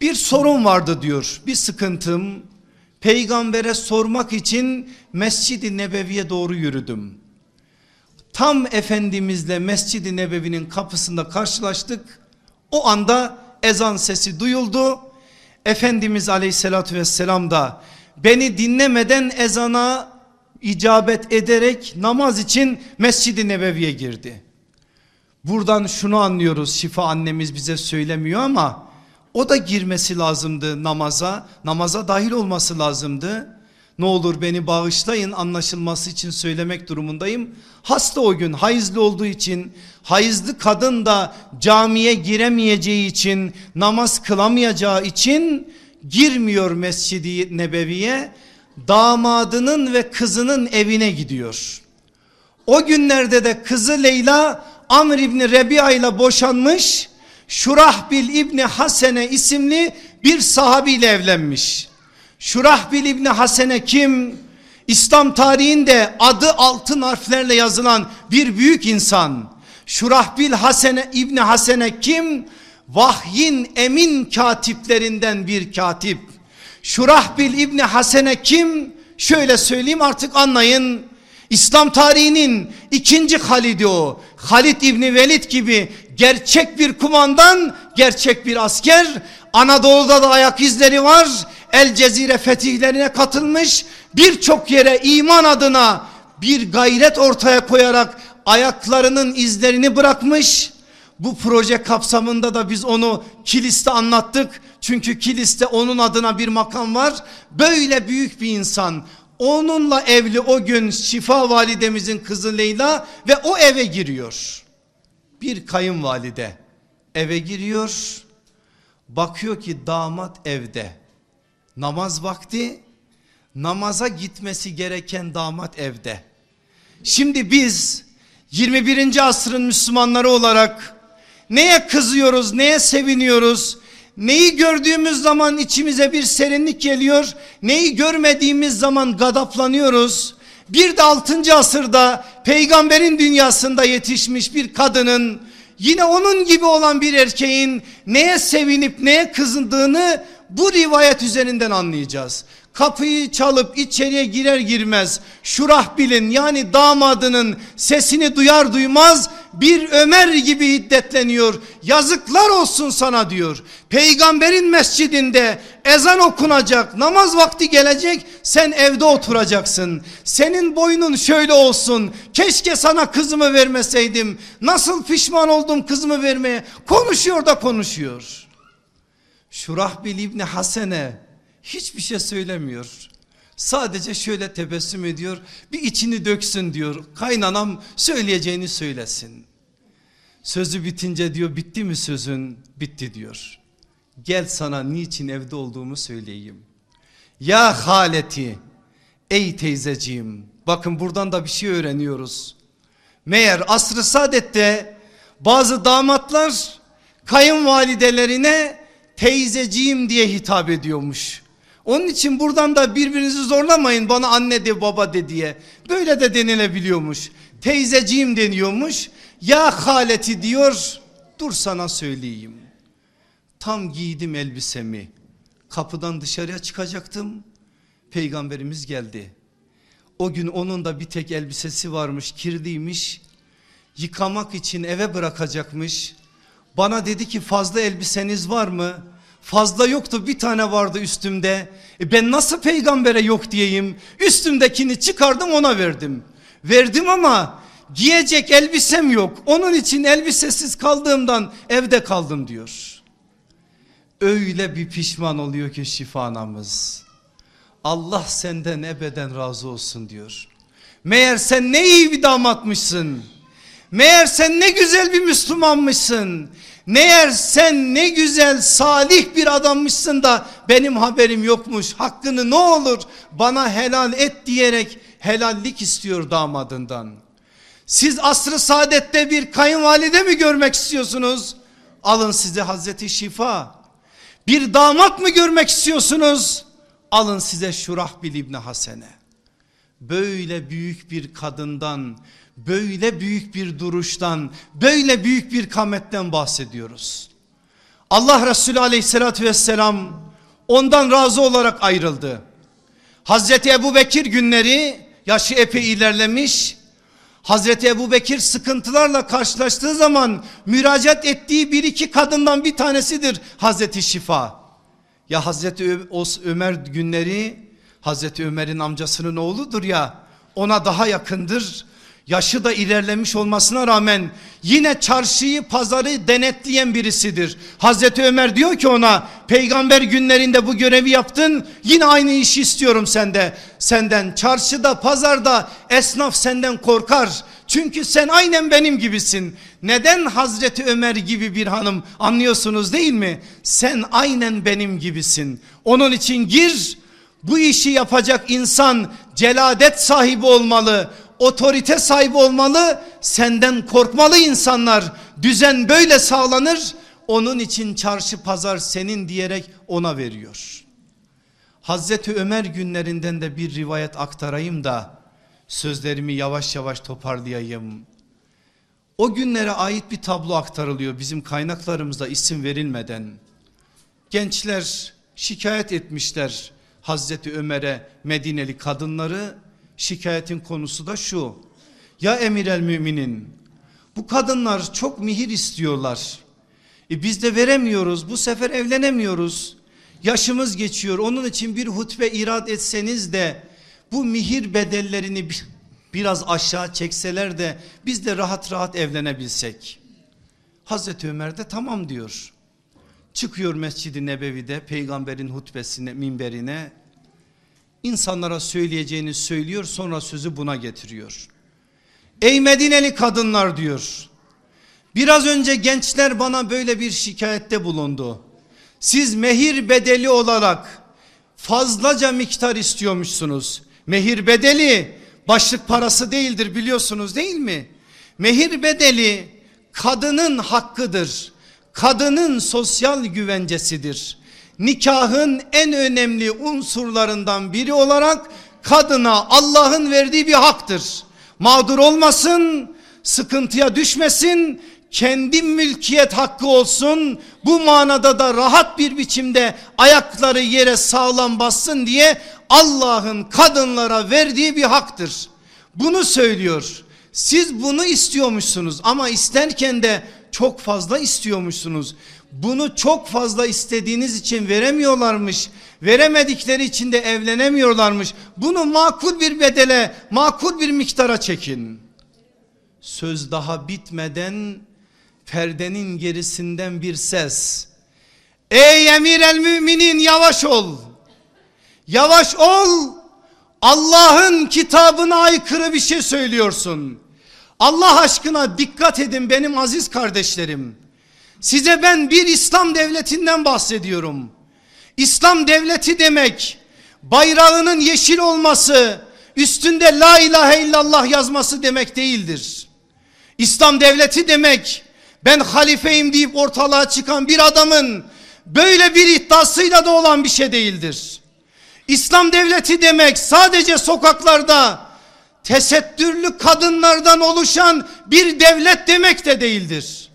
S1: Bir sorun vardı diyor bir sıkıntım peygambere sormak için Mescid-i Nebevi'ye doğru yürüdüm. Tam Efendimizle Mescid-i Nebevi'nin kapısında karşılaştık. O anda ezan sesi duyuldu. Efendimiz aleyhissalatü vesselam da beni dinlemeden ezana icabet ederek namaz için Mescid-i Nebevi'ye girdi. Buradan şunu anlıyoruz şifa annemiz bize söylemiyor ama o da girmesi lazımdı namaza. Namaza dahil olması lazımdı. Ne olur beni bağışlayın anlaşılması için söylemek durumundayım. Hasta o gün hayızlı olduğu için hayızlı kadın da camiye giremeyeceği için namaz kılamayacağı için girmiyor Mescidi Nebevi'ye damadının ve kızının evine gidiyor. O günlerde de kızı Leyla Amr İbni Rebi'a ile boşanmış. Şurahbil İbni Hasene isimli bir sahabiyle evlenmiş. Şurahbil İbni Hasene kim? İslam tarihinde adı altın harflerle yazılan bir büyük insan. Şurahbil Hasene İbni Hasene kim? Vahyin emin katiplerinden bir katip. Şurahbil İbni Hasene kim? Şöyle söyleyeyim artık anlayın. İslam tarihinin ikinci Halid'i o. Halid İbni Velid gibi gerçek bir kumandan, gerçek bir asker. Anadolu'da da ayak izleri var. El Cezire fetihlerine katılmış. Birçok yere iman adına bir gayret ortaya koyarak ayaklarının izlerini bırakmış. Bu proje kapsamında da biz onu Kilis'te anlattık. Çünkü Kilis'te onun adına bir makam var. Böyle büyük bir insan. Onunla evli o gün Şifa validemizin kızı Leyla ve o eve giriyor. Bir kayınvalide eve giriyor. Bakıyor ki damat evde. Namaz vakti namaza gitmesi gereken damat evde. Şimdi biz 21. asrın Müslümanları olarak neye kızıyoruz, neye seviniyoruz? Neyi gördüğümüz zaman içimize bir serinlik geliyor. Neyi görmediğimiz zaman gadaplanıyoruz. Bir de 6. asırda peygamberin dünyasında yetişmiş bir kadının yine onun gibi olan bir erkeğin neye sevinip neye kızındığını bu rivayet üzerinden anlayacağız. Kapıyı çalıp içeriye girer girmez Şurahbil'in yani damadının sesini duyar duymaz bir Ömer gibi hiddetleniyor. Yazıklar olsun sana diyor. Peygamberin mescidinde ezan okunacak namaz vakti gelecek sen evde oturacaksın. Senin boynun şöyle olsun keşke sana kızımı vermeseydim nasıl pişman oldum kızımı vermeye konuşuyor da konuşuyor. Şurahbil İbni Hasene hiçbir şey söylemiyor. Sadece şöyle tebessüm ediyor bir içini döksün diyor kaynanam söyleyeceğini söylesin. Sözü bitince diyor bitti mi sözün bitti diyor. Gel sana niçin evde olduğumu söyleyeyim. Ya haleti ey teyzeciğim bakın buradan da bir şey öğreniyoruz. Meğer asr-ı saadette bazı damatlar kayınvalidelerine teyzeciğim diye hitap ediyormuş. Onun için buradan da birbirinizi zorlamayın bana anne de baba de diye. Böyle de denilebiliyormuş. Teyzeciğim deniyormuş. Ya haleti diyor dur sana söyleyeyim. Tam giydim elbisemi. Kapıdan dışarıya çıkacaktım. Peygamberimiz geldi. O gün onun da bir tek elbisesi varmış kirliymiş. Yıkamak için eve bırakacakmış. Bana dedi ki fazla elbiseniz var mı? Fazla yoktu bir tane vardı üstümde. E ben nasıl peygambere yok diyeyim? Üstümdekini çıkardım ona verdim. Verdim ama giyecek elbisem yok. Onun için elbisesiz kaldığımdan evde kaldım diyor. Öyle bir pişman oluyor ki şifanamız. Allah senden ebeden razı olsun diyor. Meğer sen ne iyi bir damatmışsın. Meğer sen ne güzel bir Müslümanmışsın. Meğer sen ne güzel salih bir adammışsın da benim haberim yokmuş. Hakkını ne olur bana helal et diyerek helallik istiyor damadından. Siz asrı saadette bir kayınvalide mi görmek istiyorsunuz? Alın size Hazreti Şifa. Bir damat mı görmek istiyorsunuz? Alın size Şurahbil İbni Hasene. Böyle büyük bir kadından böyle büyük bir duruştan, böyle büyük bir kametten bahsediyoruz. Allah Resulü aleyhissalatü vesselam ondan razı olarak ayrıldı. Hazreti Ebu Bekir günleri yaşı epey ilerlemiş. Hazreti Ebu Bekir sıkıntılarla karşılaştığı zaman müracaat ettiği bir iki kadından bir tanesidir Hazreti Şifa. Ya Hazreti Ömer günleri Hazreti Ömer'in amcasının oğludur ya ona daha yakındır yaşı da ilerlemiş olmasına rağmen yine çarşıyı pazarı denetleyen birisidir. Hazreti Ömer diyor ki ona peygamber günlerinde bu görevi yaptın yine aynı işi istiyorum sende. Senden çarşıda pazarda esnaf senden korkar. Çünkü sen aynen benim gibisin. Neden Hazreti Ömer gibi bir hanım anlıyorsunuz değil mi? Sen aynen benim gibisin. Onun için gir bu işi yapacak insan celadet sahibi olmalı otorite sahibi olmalı, senden korkmalı insanlar. Düzen böyle sağlanır. Onun için çarşı pazar senin diyerek ona veriyor. Hazreti Ömer günlerinden de bir rivayet aktarayım da sözlerimi yavaş yavaş toparlayayım. O günlere ait bir tablo aktarılıyor bizim kaynaklarımızda isim verilmeden. Gençler şikayet etmişler Hazreti Ömer'e Medineli kadınları. Şikayetin konusu da şu. Ya emir el müminin bu kadınlar çok mihir istiyorlar. E biz de veremiyoruz bu sefer evlenemiyoruz. Yaşımız geçiyor onun için bir hutbe irad etseniz de bu mihir bedellerini biraz aşağı çekseler de biz de rahat rahat evlenebilsek. Hazreti Ömer de tamam diyor. Çıkıyor Mescid-i Nebevi'de peygamberin hutbesine minberine insanlara söyleyeceğini söylüyor sonra sözü buna getiriyor. Ey Medineli kadınlar diyor. Biraz önce gençler bana böyle bir şikayette bulundu. Siz mehir bedeli olarak fazlaca miktar istiyormuşsunuz. Mehir bedeli başlık parası değildir biliyorsunuz değil mi? Mehir bedeli kadının hakkıdır. Kadının sosyal güvencesidir. Nikahın en önemli unsurlarından biri olarak kadına Allah'ın verdiği bir haktır. Mağdur olmasın, sıkıntıya düşmesin, kendi mülkiyet hakkı olsun. Bu manada da rahat bir biçimde ayakları yere sağlam bassın diye Allah'ın kadınlara verdiği bir haktır. Bunu söylüyor. Siz bunu istiyormuşsunuz ama isterken de çok fazla istiyormuşsunuz. Bunu çok fazla istediğiniz için veremiyorlarmış. Veremedikleri için de evlenemiyorlarmış. Bunu makul bir bedele, makul bir miktara çekin. Söz daha bitmeden perdenin gerisinden bir ses. Ey emir el müminin yavaş ol. Yavaş ol. Allah'ın kitabına aykırı bir şey söylüyorsun. Allah aşkına dikkat edin benim aziz kardeşlerim. Size ben bir İslam devletinden bahsediyorum. İslam devleti demek bayrağının yeşil olması, üstünde la ilahe illallah yazması demek değildir. İslam devleti demek ben halifeyim deyip ortalığa çıkan bir adamın böyle bir iddiasıyla da olan bir şey değildir. İslam devleti demek sadece sokaklarda tesettürlü kadınlardan oluşan bir devlet demek de değildir.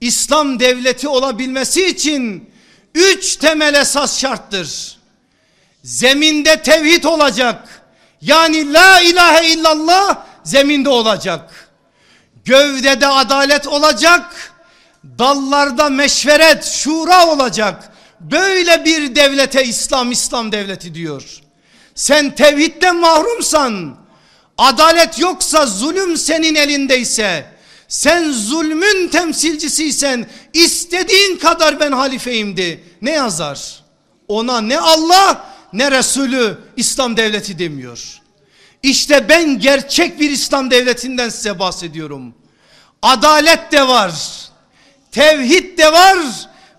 S1: İslam devleti olabilmesi için üç temel esas şarttır. Zeminde tevhid olacak. Yani la ilahe illallah zeminde olacak. Gövdede adalet olacak. Dallarda meşveret, şura olacak. Böyle bir devlete İslam İslam devleti diyor. Sen tevhidden mahrumsan, adalet yoksa zulüm senin elindeyse, sen zulmün temsilcisiysen istediğin kadar ben halifeyimdi. Ne yazar? Ona ne Allah ne Resulü İslam devleti demiyor. İşte ben gerçek bir İslam devletinden size bahsediyorum. Adalet de var. Tevhid de var.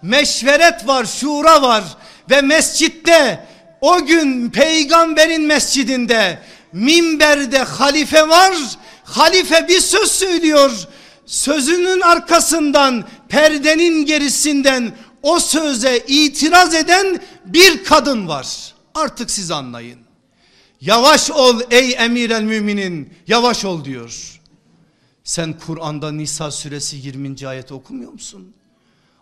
S1: Meşveret var, şura var ve mescitte o gün peygamberin mescidinde minberde halife var. Halife bir söz söylüyor. Sözünün arkasından perdenin gerisinden o söze itiraz eden bir kadın var. Artık siz anlayın. Yavaş ol ey emir el müminin yavaş ol diyor. Sen Kur'an'da Nisa suresi 20. ayet okumuyor musun?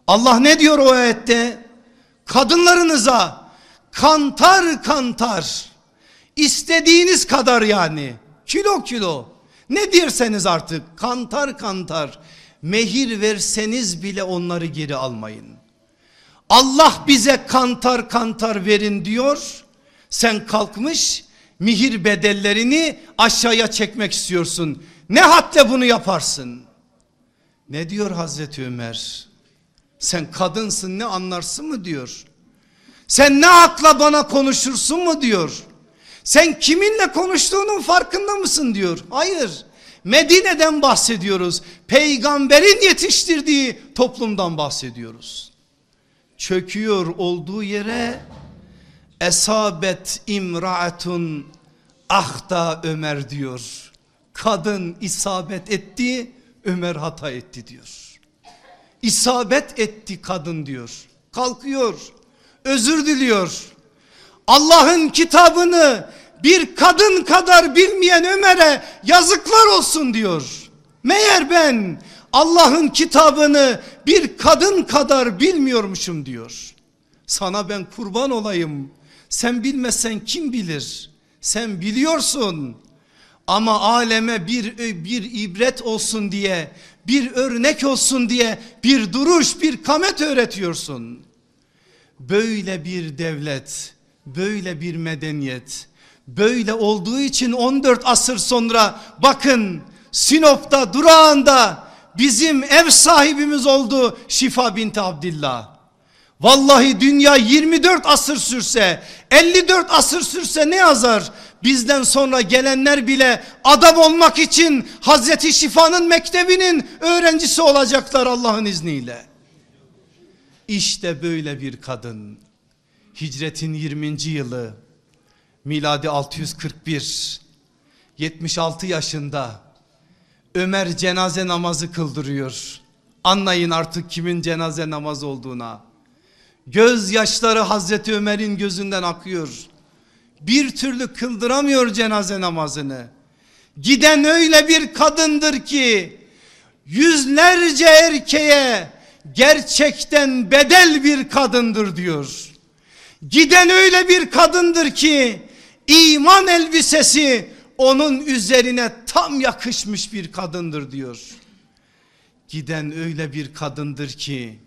S1: Allah ne diyor o ayette? Kadınlarınıza kantar kantar istediğiniz kadar yani kilo kilo ne derseniz artık kantar kantar mehir verseniz bile onları geri almayın. Allah bize kantar kantar verin diyor. Sen kalkmış mihir bedellerini aşağıya çekmek istiyorsun. Ne hadle bunu yaparsın? Ne diyor Hazreti Ömer? Sen kadınsın ne anlarsın mı diyor. Sen ne akla bana konuşursun mu diyor. Sen kiminle konuştuğunun farkında mısın diyor. Hayır. Medine'den bahsediyoruz. Peygamberin yetiştirdiği toplumdan bahsediyoruz. Çöküyor olduğu yere esabet imraatun ahta Ömer diyor Kadın isabet etti Ömer hata etti diyor. İsabet etti kadın diyor. Kalkıyor özür diliyor. Allah'ın kitabını bir kadın kadar bilmeyen Ömer'e yazıklar olsun diyor. Meğer ben Allah'ın kitabını bir kadın kadar bilmiyormuşum diyor. Sana ben kurban olayım. Sen bilmesen kim bilir? Sen biliyorsun. Ama aleme bir bir ibret olsun diye, bir örnek olsun diye bir duruş, bir kamet öğretiyorsun. Böyle bir devlet, böyle bir medeniyet, böyle olduğu için 14 asır sonra bakın Sinop'ta durağında bizim ev sahibimiz oldu Şifa binti Abdillah. Vallahi dünya 24 asır sürse 54 asır sürse ne yazar? Bizden sonra gelenler bile adam olmak için Hazreti Şifa'nın mektebinin öğrencisi olacaklar Allah'ın izniyle. İşte böyle bir kadın. Hicretin 20. yılı miladi 641 76 yaşında Ömer cenaze namazı kıldırıyor. Anlayın artık kimin cenaze namazı olduğuna. Gözyaşları Hazreti Ömer'in gözünden akıyor. Bir türlü kıldıramıyor cenaze namazını. Giden öyle bir kadındır ki yüzlerce erkeğe gerçekten bedel bir kadındır diyor. Giden öyle bir kadındır ki iman elbisesi onun üzerine tam yakışmış bir kadındır diyor. Giden öyle bir kadındır ki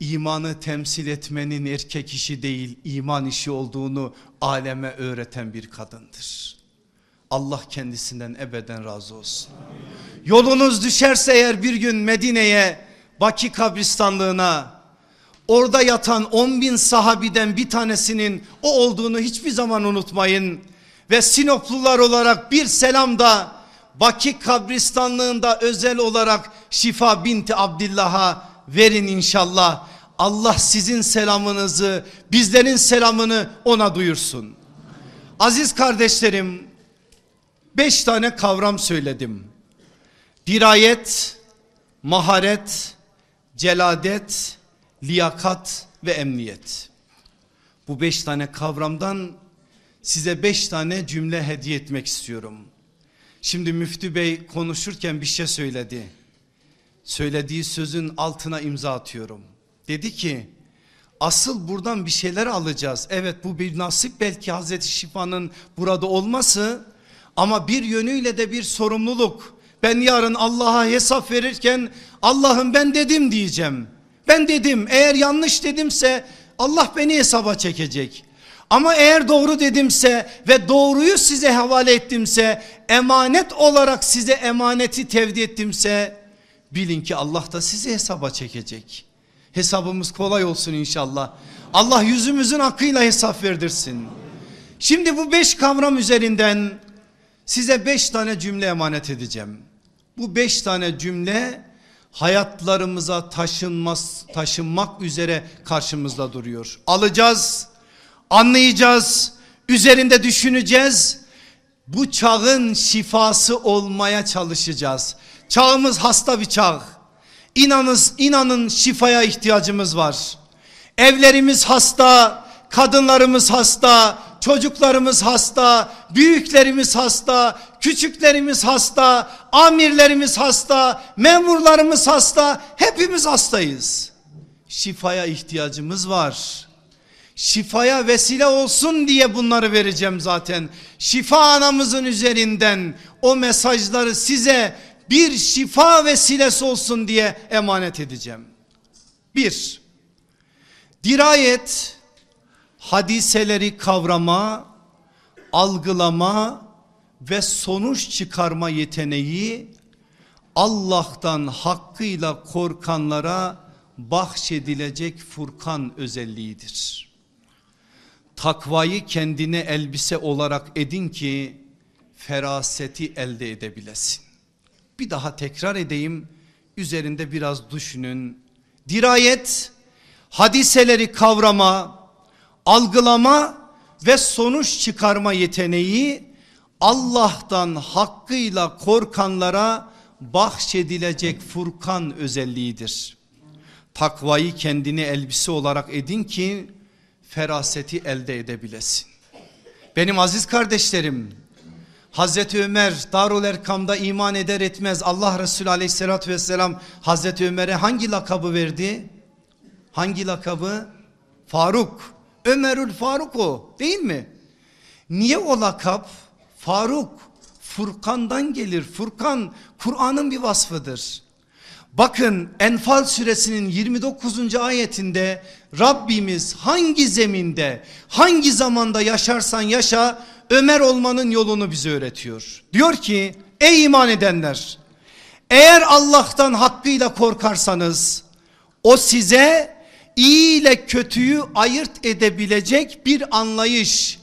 S1: imanı temsil etmenin erkek işi değil iman işi olduğunu aleme öğreten bir kadındır. Allah kendisinden ebeden razı olsun. Yolunuz düşerse eğer bir gün Medine'ye Baki kabristanlığına orada yatan 10 bin sahabiden bir tanesinin o olduğunu hiçbir zaman unutmayın. Ve Sinoplular olarak bir selam da Baki kabristanlığında özel olarak Şifa binti Abdillah'a verin inşallah. Allah sizin selamınızı bizlerin selamını ona duyursun. Aziz kardeşlerim beş tane kavram söyledim. Dirayet, maharet, celadet, liyakat ve emniyet. Bu beş tane kavramdan size beş tane cümle hediye etmek istiyorum. Şimdi müftü bey konuşurken bir şey söyledi. Söylediği sözün altına imza atıyorum. Dedi ki asıl buradan bir şeyler alacağız. Evet bu bir nasip belki Hazreti Şifa'nın burada olması ama bir yönüyle de bir sorumluluk. Ben yarın Allah'a hesap verirken Allah'ım ben dedim diyeceğim. Ben dedim eğer yanlış dedimse Allah beni hesaba çekecek. Ama eğer doğru dedimse ve doğruyu size havale ettimse emanet olarak size emaneti tevdi ettimse bilin ki Allah da sizi hesaba çekecek. Hesabımız kolay olsun inşallah. Allah yüzümüzün akıyla hesap verdirsin. Şimdi bu beş kavram üzerinden size beş tane cümle emanet edeceğim. Bu beş tane cümle hayatlarımıza taşınmaz, taşınmak üzere karşımızda duruyor. Alacağız, anlayacağız, üzerinde düşüneceğiz. Bu çağın şifası olmaya çalışacağız. Çağımız hasta bir çağ. İnanız, inanın şifaya ihtiyacımız var. Evlerimiz hasta, kadınlarımız hasta, çocuklarımız hasta, büyüklerimiz hasta, küçüklerimiz hasta, amirlerimiz hasta, memurlarımız hasta, hepimiz hastayız. Şifaya ihtiyacımız var. Şifaya vesile olsun diye bunları vereceğim zaten. Şifa anamızın üzerinden o mesajları size bir şifa vesilesi olsun diye emanet edeceğim. Bir, dirayet hadiseleri kavrama, algılama ve sonuç çıkarma yeteneği Allah'tan hakkıyla korkanlara bahşedilecek Furkan özelliğidir. Takvayı kendine elbise olarak edin ki feraseti elde edebilesin. Bir daha tekrar edeyim üzerinde biraz düşünün. Dirayet hadiseleri kavrama, algılama ve sonuç çıkarma yeteneği Allah'tan hakkıyla korkanlara bahşedilecek Furkan özelliğidir. Takvayı kendini elbise olarak edin ki feraseti elde edebilesin. Benim aziz kardeşlerim Hazreti Ömer Darul Erkam'da iman eder etmez Allah Resulü aleyhissalatü vesselam Hazreti Ömer'e hangi lakabı verdi? Hangi lakabı? Faruk. Ömerül Faruk o değil mi? Niye o lakap? Faruk Furkan'dan gelir. Furkan Kur'an'ın bir vasfıdır. Bakın Enfal suresinin 29. ayetinde Rabbimiz hangi zeminde hangi zamanda yaşarsan yaşa Ömer olmanın yolunu bize öğretiyor. Diyor ki ey iman edenler eğer Allah'tan hakkıyla korkarsanız o size iyi ile kötüyü ayırt edebilecek bir anlayış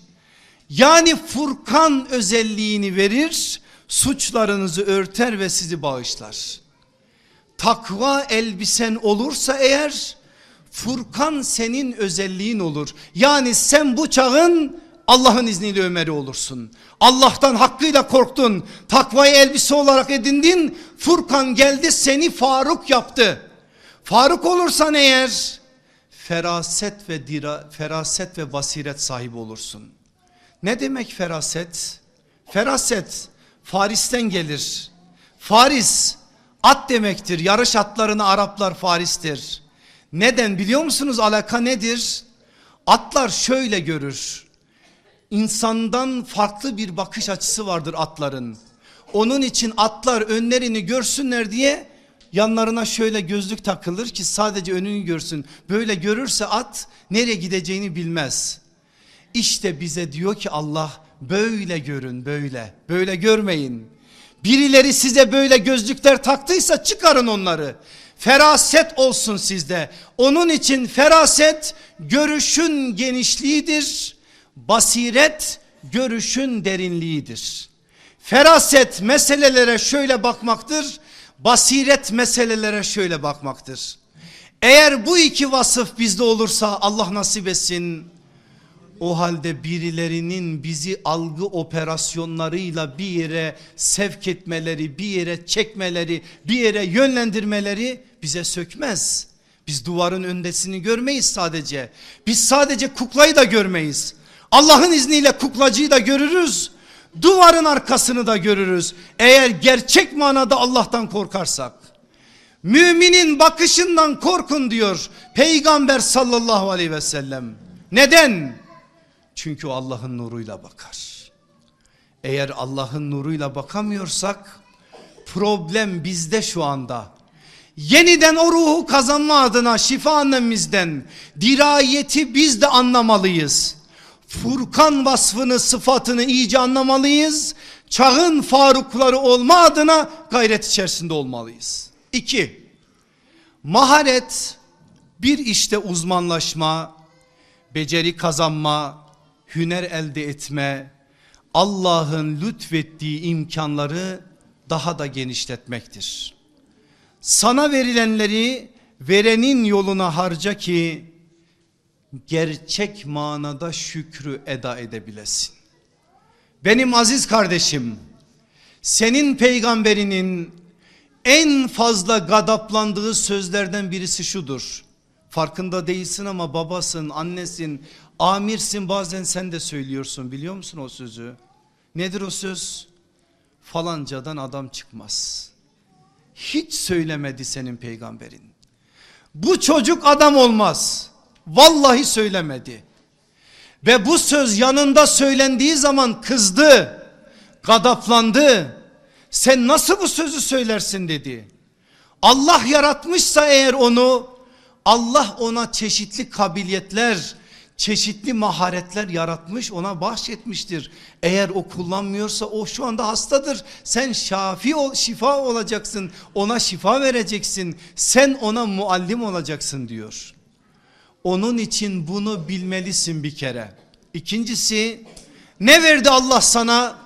S1: yani Furkan özelliğini verir suçlarınızı örter ve sizi bağışlar. Takva elbisen olursa eğer Furkan senin özelliğin olur. Yani sen bu çağın Allah'ın izniyle Ömer'i olursun. Allah'tan hakkıyla korktun. Takvayı elbise olarak edindin. Furkan geldi seni Faruk yaptı. Faruk olursan eğer feraset ve dira, feraset ve basiret sahibi olursun. Ne demek feraset? Feraset Faris'ten gelir. Faris at demektir. Yarış atlarını Araplar Faris'tir. Neden biliyor musunuz alaka nedir? Atlar şöyle görür. İnsandan farklı bir bakış açısı vardır atların. Onun için atlar önlerini görsünler diye yanlarına şöyle gözlük takılır ki sadece önünü görsün. Böyle görürse at nereye gideceğini bilmez. İşte bize diyor ki Allah böyle görün böyle böyle görmeyin. Birileri size böyle gözlükler taktıysa çıkarın onları. Feraset olsun sizde. Onun için feraset görüşün genişliğidir. Basiret görüşün derinliğidir. Feraset meselelere şöyle bakmaktır. Basiret meselelere şöyle bakmaktır. Eğer bu iki vasıf bizde olursa Allah nasip etsin. O halde birilerinin bizi algı operasyonlarıyla bir yere sevk etmeleri, bir yere çekmeleri, bir yere yönlendirmeleri bize sökmez. Biz duvarın öndesini görmeyiz sadece. Biz sadece kuklayı da görmeyiz. Allah'ın izniyle kuklacıyı da görürüz. Duvarın arkasını da görürüz. Eğer gerçek manada Allah'tan korkarsak. Müminin bakışından korkun diyor Peygamber sallallahu aleyhi ve sellem. Neden? Çünkü Allah'ın nuruyla bakar. Eğer Allah'ın nuruyla bakamıyorsak problem bizde şu anda. Yeniden o ruhu kazanma adına şifa annemizden dirayeti biz de anlamalıyız. Furkan vasfını sıfatını iyice anlamalıyız. Çağın farukları olma adına gayret içerisinde olmalıyız. İki, maharet bir işte uzmanlaşma, beceri kazanma, hüner elde etme, Allah'ın lütfettiği imkanları daha da genişletmektir. Sana verilenleri verenin yoluna harca ki gerçek manada şükrü eda edebilesin. Benim aziz kardeşim senin peygamberinin en fazla gadaplandığı sözlerden birisi şudur. Farkında değilsin ama babasın, annesin, amirsin bazen sen de söylüyorsun biliyor musun o sözü? Nedir o söz? Falancadan adam çıkmaz. Hiç söylemedi senin peygamberin. Bu çocuk adam olmaz. Vallahi söylemedi. Ve bu söz yanında söylendiği zaman kızdı, gadaplandı. Sen nasıl bu sözü söylersin dedi. Allah yaratmışsa eğer onu Allah ona çeşitli kabiliyetler, çeşitli maharetler yaratmış ona bahşetmiştir. Eğer o kullanmıyorsa o şu anda hastadır. Sen şafi ol, şifa olacaksın. Ona şifa vereceksin. Sen ona muallim olacaksın diyor. Onun için bunu bilmelisin bir kere. İkincisi ne verdi Allah sana?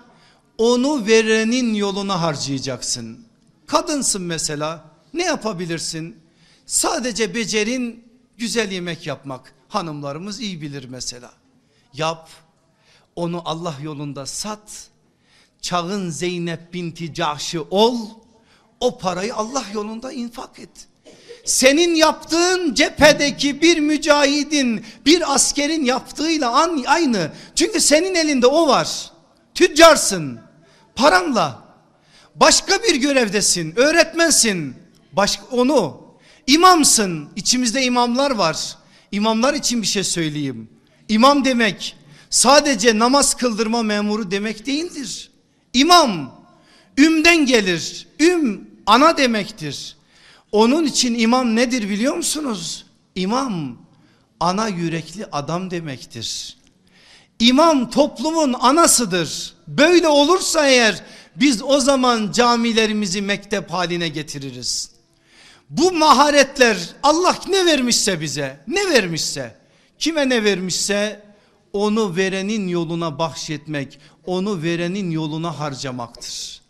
S1: Onu verenin yoluna harcayacaksın. Kadınsın mesela ne yapabilirsin? Sadece becerin güzel yemek yapmak. Hanımlarımız iyi bilir mesela. Yap onu Allah yolunda sat. çağın Zeynep binti Cahşi ol. O parayı Allah yolunda infak et. Senin yaptığın cephedeki bir mücahidin, bir askerin yaptığıyla aynı. Çünkü senin elinde o var. Tüccarsın. Paranla. Başka bir görevdesin. Öğretmensin. Başka onu. İmamsın. İçimizde imamlar var. İmamlar için bir şey söyleyeyim. İmam demek sadece namaz kıldırma memuru demek değildir. İmam ümden gelir. Üm ana demektir. Onun için imam nedir biliyor musunuz? İmam ana yürekli adam demektir. İmam toplumun anasıdır. Böyle olursa eğer biz o zaman camilerimizi mektep haline getiririz. Bu maharetler Allah ne vermişse bize ne vermişse kime ne vermişse onu verenin yoluna bahşetmek onu verenin yoluna harcamaktır.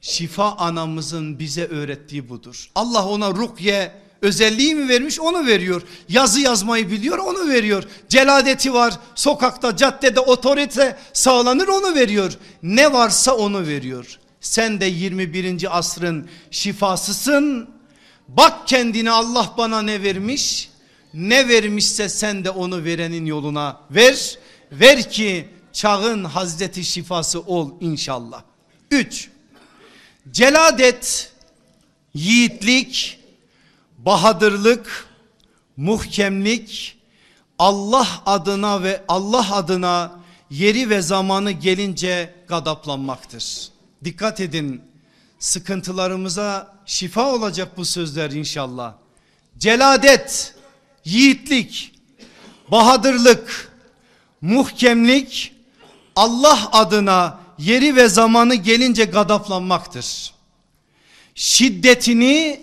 S1: Şifa anamızın bize öğrettiği budur. Allah ona rukye özelliği mi vermiş onu veriyor. Yazı yazmayı biliyor onu veriyor. Celadeti var sokakta caddede otorite sağlanır onu veriyor. Ne varsa onu veriyor. Sen de 21. asrın şifasısın. Bak kendine Allah bana ne vermiş? Ne vermişse sen de onu verenin yoluna ver. Ver ki çağın Hazreti şifası ol inşallah. 3. Celadet, yiğitlik, bahadırlık, muhkemlik Allah adına ve Allah adına yeri ve zamanı gelince gadaplanmaktır. Dikkat edin sıkıntılarımıza şifa olacak bu sözler inşallah. Celadet, yiğitlik, bahadırlık, muhkemlik Allah adına yeri ve zamanı gelince gadaplanmaktır. Şiddetini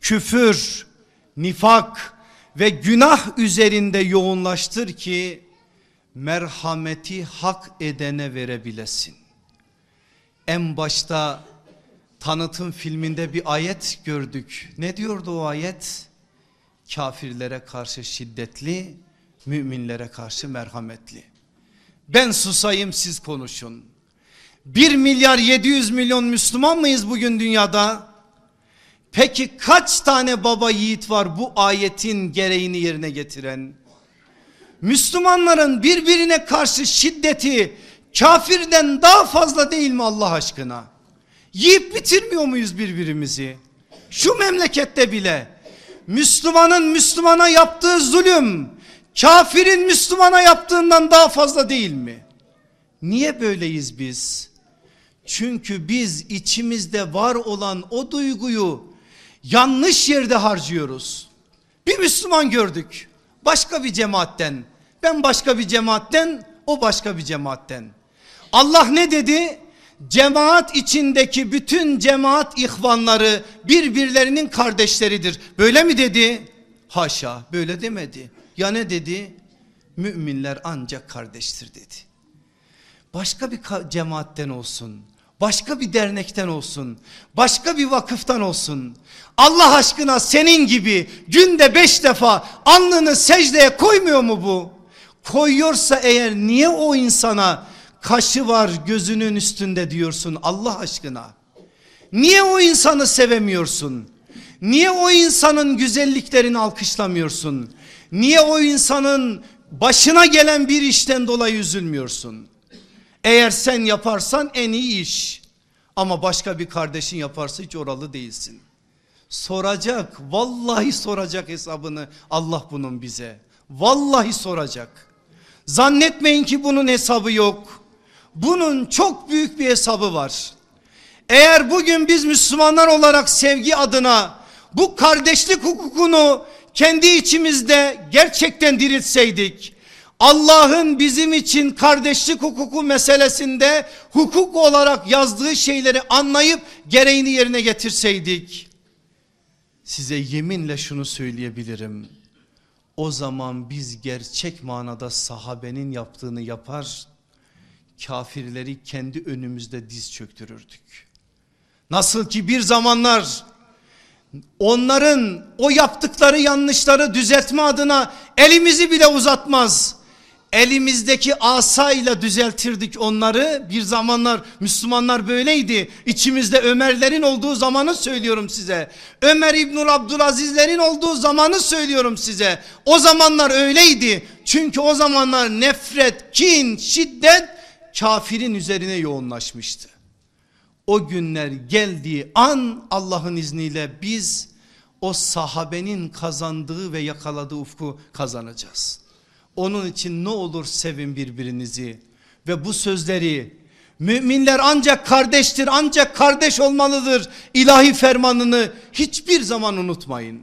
S1: küfür, nifak ve günah üzerinde yoğunlaştır ki merhameti hak edene verebilesin. En başta tanıtım filminde bir ayet gördük. Ne diyordu o ayet? Kafirlere karşı şiddetli, müminlere karşı merhametli. Ben susayım siz konuşun. 1 milyar 700 milyon Müslüman mıyız bugün dünyada? Peki kaç tane baba yiğit var bu ayetin gereğini yerine getiren? Müslümanların birbirine karşı şiddeti kafirden daha fazla değil mi Allah aşkına? Yiyip bitirmiyor muyuz birbirimizi? Şu memlekette bile Müslümanın Müslümana yaptığı zulüm kafirin Müslümana yaptığından daha fazla değil mi? Niye böyleyiz biz? Çünkü biz içimizde var olan o duyguyu yanlış yerde harcıyoruz. Bir Müslüman gördük başka bir cemaatten ben başka bir cemaatten o başka bir cemaatten. Allah ne dedi? Cemaat içindeki bütün cemaat ihvanları birbirlerinin kardeşleridir. Böyle mi dedi? Haşa böyle demedi. Ya ne dedi? Müminler ancak kardeştir dedi. Başka bir cemaatten olsun başka bir dernekten olsun, başka bir vakıftan olsun. Allah aşkına senin gibi günde beş defa alnını secdeye koymuyor mu bu? Koyuyorsa eğer niye o insana kaşı var gözünün üstünde diyorsun Allah aşkına? Niye o insanı sevemiyorsun? Niye o insanın güzelliklerini alkışlamıyorsun? Niye o insanın başına gelen bir işten dolayı üzülmüyorsun? Eğer sen yaparsan en iyi iş. Ama başka bir kardeşin yaparsa hiç oralı değilsin. Soracak vallahi soracak hesabını Allah bunun bize. Vallahi soracak. Zannetmeyin ki bunun hesabı yok. Bunun çok büyük bir hesabı var. Eğer bugün biz Müslümanlar olarak sevgi adına bu kardeşlik hukukunu kendi içimizde gerçekten diriltseydik Allah'ın bizim için kardeşlik hukuku meselesinde hukuk olarak yazdığı şeyleri anlayıp gereğini yerine getirseydik. Size yeminle şunu söyleyebilirim. O zaman biz gerçek manada sahabenin yaptığını yapar, kafirleri kendi önümüzde diz çöktürürdük. Nasıl ki bir zamanlar onların o yaptıkları yanlışları düzeltme adına elimizi bile uzatmaz Elimizdeki asayla düzeltirdik onları. Bir zamanlar Müslümanlar böyleydi. İçimizde Ömerlerin olduğu zamanı söylüyorum size. Ömer İbnül Abdülazizlerin olduğu zamanı söylüyorum size. O zamanlar öyleydi. Çünkü o zamanlar nefret, kin, şiddet kafirin üzerine yoğunlaşmıştı. O günler geldiği an Allah'ın izniyle biz o sahabenin kazandığı ve yakaladığı ufku kazanacağız. Onun için ne olur sevin birbirinizi ve bu sözleri müminler ancak kardeştir ancak kardeş olmalıdır ilahi fermanını hiçbir zaman unutmayın.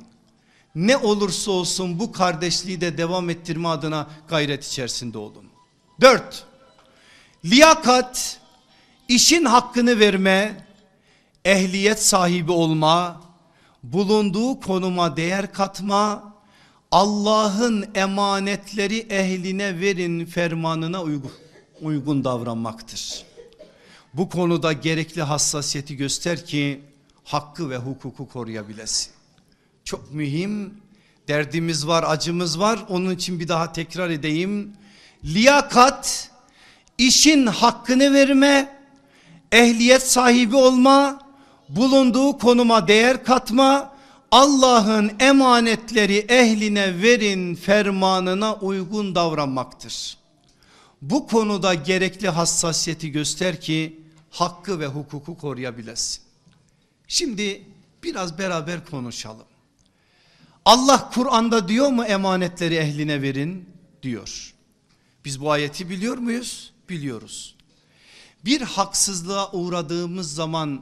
S1: Ne olursa olsun bu kardeşliği de devam ettirme adına gayret içerisinde olun. Dört, liyakat işin hakkını verme, ehliyet sahibi olma, bulunduğu konuma değer katma, Allah'ın emanetleri ehline verin fermanına uygun, uygun davranmaktır. Bu konuda gerekli hassasiyeti göster ki hakkı ve hukuku koruyabilesin. Çok mühim derdimiz var acımız var onun için bir daha tekrar edeyim. Liyakat işin hakkını verme, ehliyet sahibi olma, bulunduğu konuma değer katma, Allah'ın emanetleri ehline verin fermanına uygun davranmaktır. Bu konuda gerekli hassasiyeti göster ki hakkı ve hukuku koruyabilesin. Şimdi biraz beraber konuşalım. Allah Kur'an'da diyor mu emanetleri ehline verin diyor. Biz bu ayeti biliyor muyuz? Biliyoruz. Bir haksızlığa uğradığımız zaman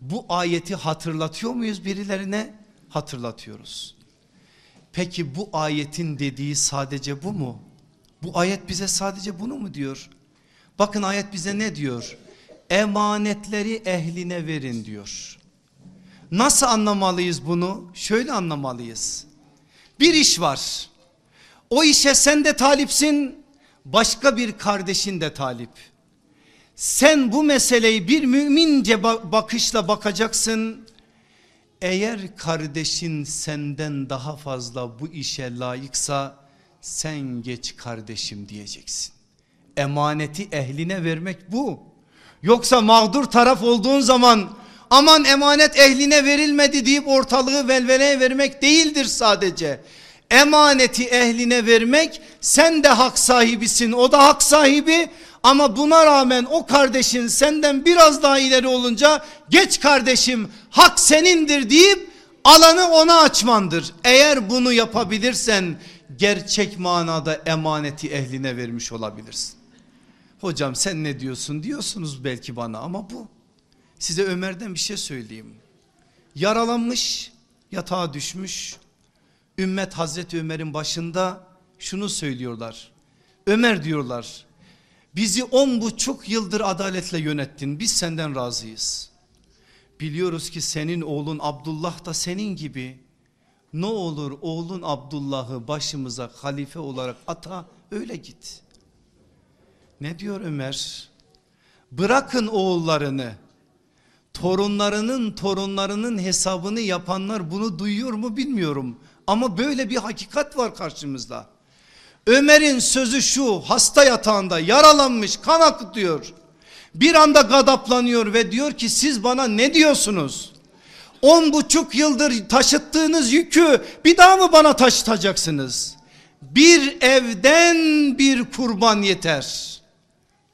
S1: bu ayeti hatırlatıyor muyuz birilerine? Hatırlatıyoruz. Peki bu ayetin dediği sadece bu mu? Bu ayet bize sadece bunu mu diyor? Bakın ayet bize ne diyor? Emanetleri ehline verin diyor. Nasıl anlamalıyız bunu? Şöyle anlamalıyız. Bir iş var. O işe sen de talipsin, başka bir kardeşin de talip. Sen bu meseleyi bir mümince bakışla bakacaksın. Eğer kardeşin senden daha fazla bu işe layıksa sen geç kardeşim diyeceksin. Emaneti ehline vermek bu. Yoksa mağdur taraf olduğun zaman aman emanet ehline verilmedi deyip ortalığı velveleye vermek değildir sadece. Emaneti ehline vermek sen de hak sahibisin o da hak sahibi ama buna rağmen o kardeşin senden biraz daha ileri olunca geç kardeşim hak senindir deyip alanı ona açmandır. Eğer bunu yapabilirsen gerçek manada emaneti ehline vermiş olabilirsin. Hocam sen ne diyorsun diyorsunuz belki bana ama bu. Size Ömer'den bir şey söyleyeyim. Yaralanmış yatağa düşmüş. Ümmet Hazreti Ömer'in başında şunu söylüyorlar. Ömer diyorlar bizi on buçuk yıldır adaletle yönettin biz senden razıyız. Biliyoruz ki senin oğlun Abdullah da senin gibi. Ne olur oğlun Abdullah'ı başımıza halife olarak ata öyle git. Ne diyor Ömer? Bırakın oğullarını torunlarının torunlarının hesabını yapanlar bunu duyuyor mu bilmiyorum. Ama böyle bir hakikat var karşımızda. Ömer'in sözü şu hasta yatağında yaralanmış kan akıtıyor. Bir anda gadaplanıyor ve diyor ki siz bana ne diyorsunuz? On buçuk yıldır taşıttığınız yükü bir daha mı bana taşıtacaksınız? Bir evden bir kurban yeter.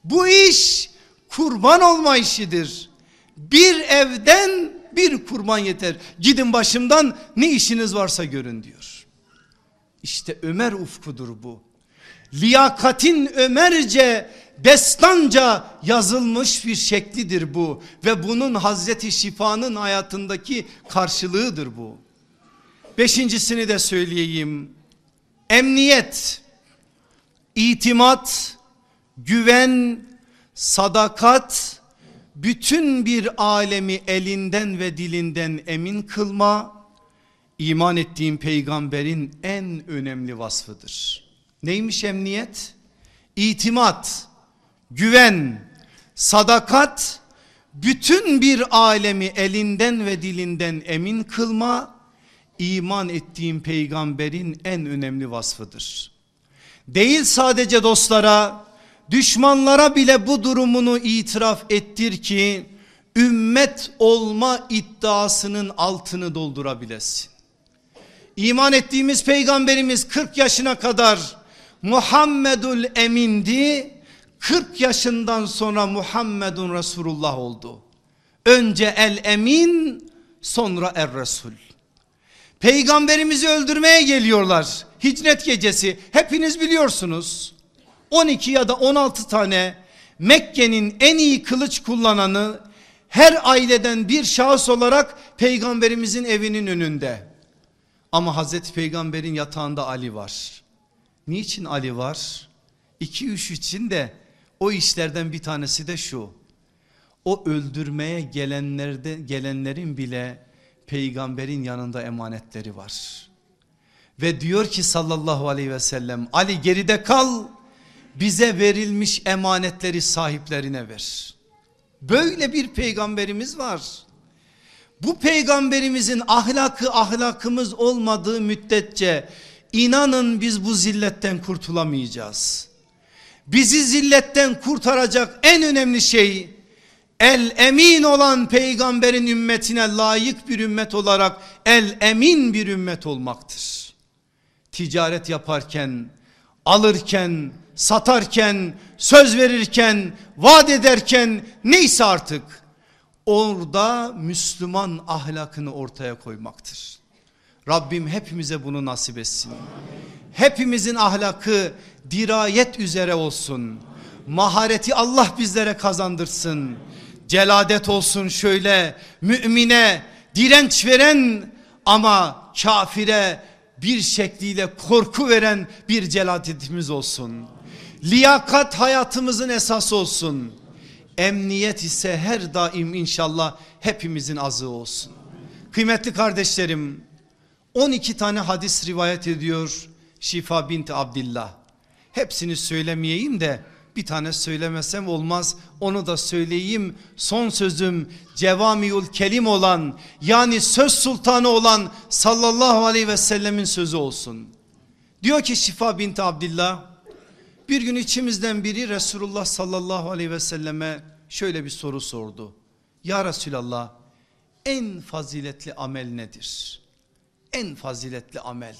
S1: Bu iş kurban olma işidir. Bir evden bir kurban yeter. Gidin başımdan ne işiniz varsa görün diyor. İşte Ömer ufkudur bu. Liyakatin Ömerce destanca yazılmış bir şeklidir bu ve bunun Hazreti Şifa'nın hayatındaki karşılığıdır bu. Beşincisini de söyleyeyim. Emniyet, itimat, güven, sadakat, bütün bir alemi elinden ve dilinden emin kılma, iman ettiğim peygamberin en önemli vasfıdır. Neymiş emniyet? İtimat, güven, sadakat, bütün bir alemi elinden ve dilinden emin kılma, iman ettiğim peygamberin en önemli vasfıdır. Değil sadece dostlara, düşmanlara bile bu durumunu itiraf ettir ki ümmet olma iddiasının altını doldurabilesin. İman ettiğimiz peygamberimiz 40 yaşına kadar Muhammedül Emin'di. 40 yaşından sonra Muhammedun Resulullah oldu. Önce el emin sonra er resul. Peygamberimizi öldürmeye geliyorlar. Hicret gecesi hepiniz biliyorsunuz. 12 ya da 16 tane Mekke'nin en iyi kılıç kullananı her aileden bir şahıs olarak peygamberimizin evinin önünde. Ama Hazreti Peygamber'in yatağında Ali var. Niçin Ali var? 2-3 için de o işlerden bir tanesi de şu. O öldürmeye gelenlerde gelenlerin bile peygamberin yanında emanetleri var. Ve diyor ki sallallahu aleyhi ve sellem Ali geride kal bize verilmiş emanetleri sahiplerine ver. Böyle bir peygamberimiz var. Bu peygamberimizin ahlakı ahlakımız olmadığı müddetçe inanın biz bu zilletten kurtulamayacağız. Bizi zilletten kurtaracak en önemli şey el emin olan peygamberin ümmetine layık bir ümmet olarak el emin bir ümmet olmaktır. Ticaret yaparken, alırken, satarken, söz verirken, vaat ederken neyse artık orada Müslüman ahlakını ortaya koymaktır. Rabbim hepimize bunu nasip etsin. Hepimizin ahlakı dirayet üzere olsun. Mahareti Allah bizlere kazandırsın. Celadet olsun şöyle mümine direnç veren ama kafire bir şekliyle korku veren bir celadetimiz olsun. Liyakat hayatımızın esası olsun. Emniyet ise her daim inşallah hepimizin azı olsun. Kıymetli kardeşlerim 12 tane hadis rivayet ediyor Şifa binti Abdillah. Hepsini söylemeyeyim de bir tane söylemesem olmaz onu da söyleyeyim. Son sözüm cevamiul kelim olan yani söz sultanı olan sallallahu aleyhi ve sellemin sözü olsun. Diyor ki Şifa binti Abdillah bir gün içimizden biri Resulullah sallallahu aleyhi ve selleme şöyle bir soru sordu. Ya Resulallah en faziletli amel nedir? En faziletli amel,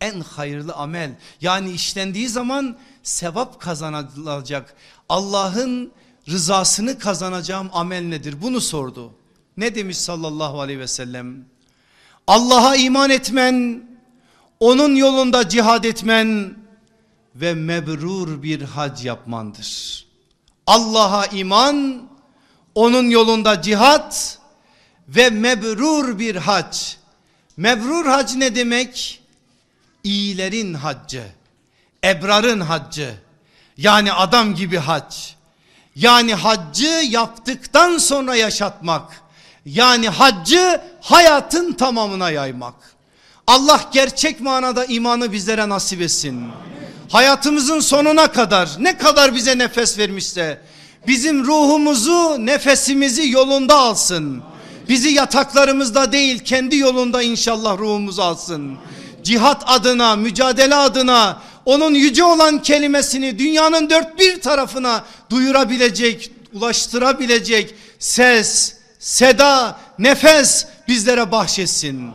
S1: en hayırlı amel yani işlendiği zaman sevap kazanılacak Allah'ın rızasını kazanacağım amel nedir? Bunu sordu. Ne demiş sallallahu aleyhi ve sellem? Allah'a iman etmen, onun yolunda cihad etmen ve mebrur bir hac yapmandır. Allah'a iman, onun yolunda cihat ve mebrur bir hac. Mebrur hac ne demek? İyilerin haccı, ebrarın haccı. Yani adam gibi hac. Yani haccı yaptıktan sonra yaşatmak. Yani haccı hayatın tamamına yaymak. Allah gerçek manada imanı bizlere nasip etsin. Hayatımızın sonuna kadar ne kadar bize nefes vermişse bizim ruhumuzu nefesimizi yolunda alsın. Bizi yataklarımızda değil kendi yolunda inşallah ruhumuzu alsın. Cihat adına mücadele adına onun yüce olan kelimesini dünyanın dört bir tarafına duyurabilecek ulaştırabilecek ses seda nefes bizlere bahşetsin.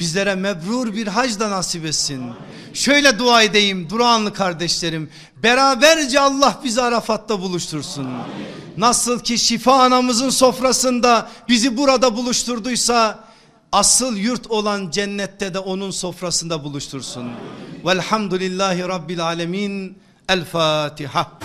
S1: Bizlere mebrur bir hac da nasip etsin. Şöyle dua edeyim Duranlı kardeşlerim. Beraberce Allah bizi Arafat'ta buluştursun. Nasıl ki şifa anamızın sofrasında bizi burada buluşturduysa asıl yurt olan cennette de onun sofrasında buluştursun. Velhamdülillahi Rabbil Alemin. El Fatiha.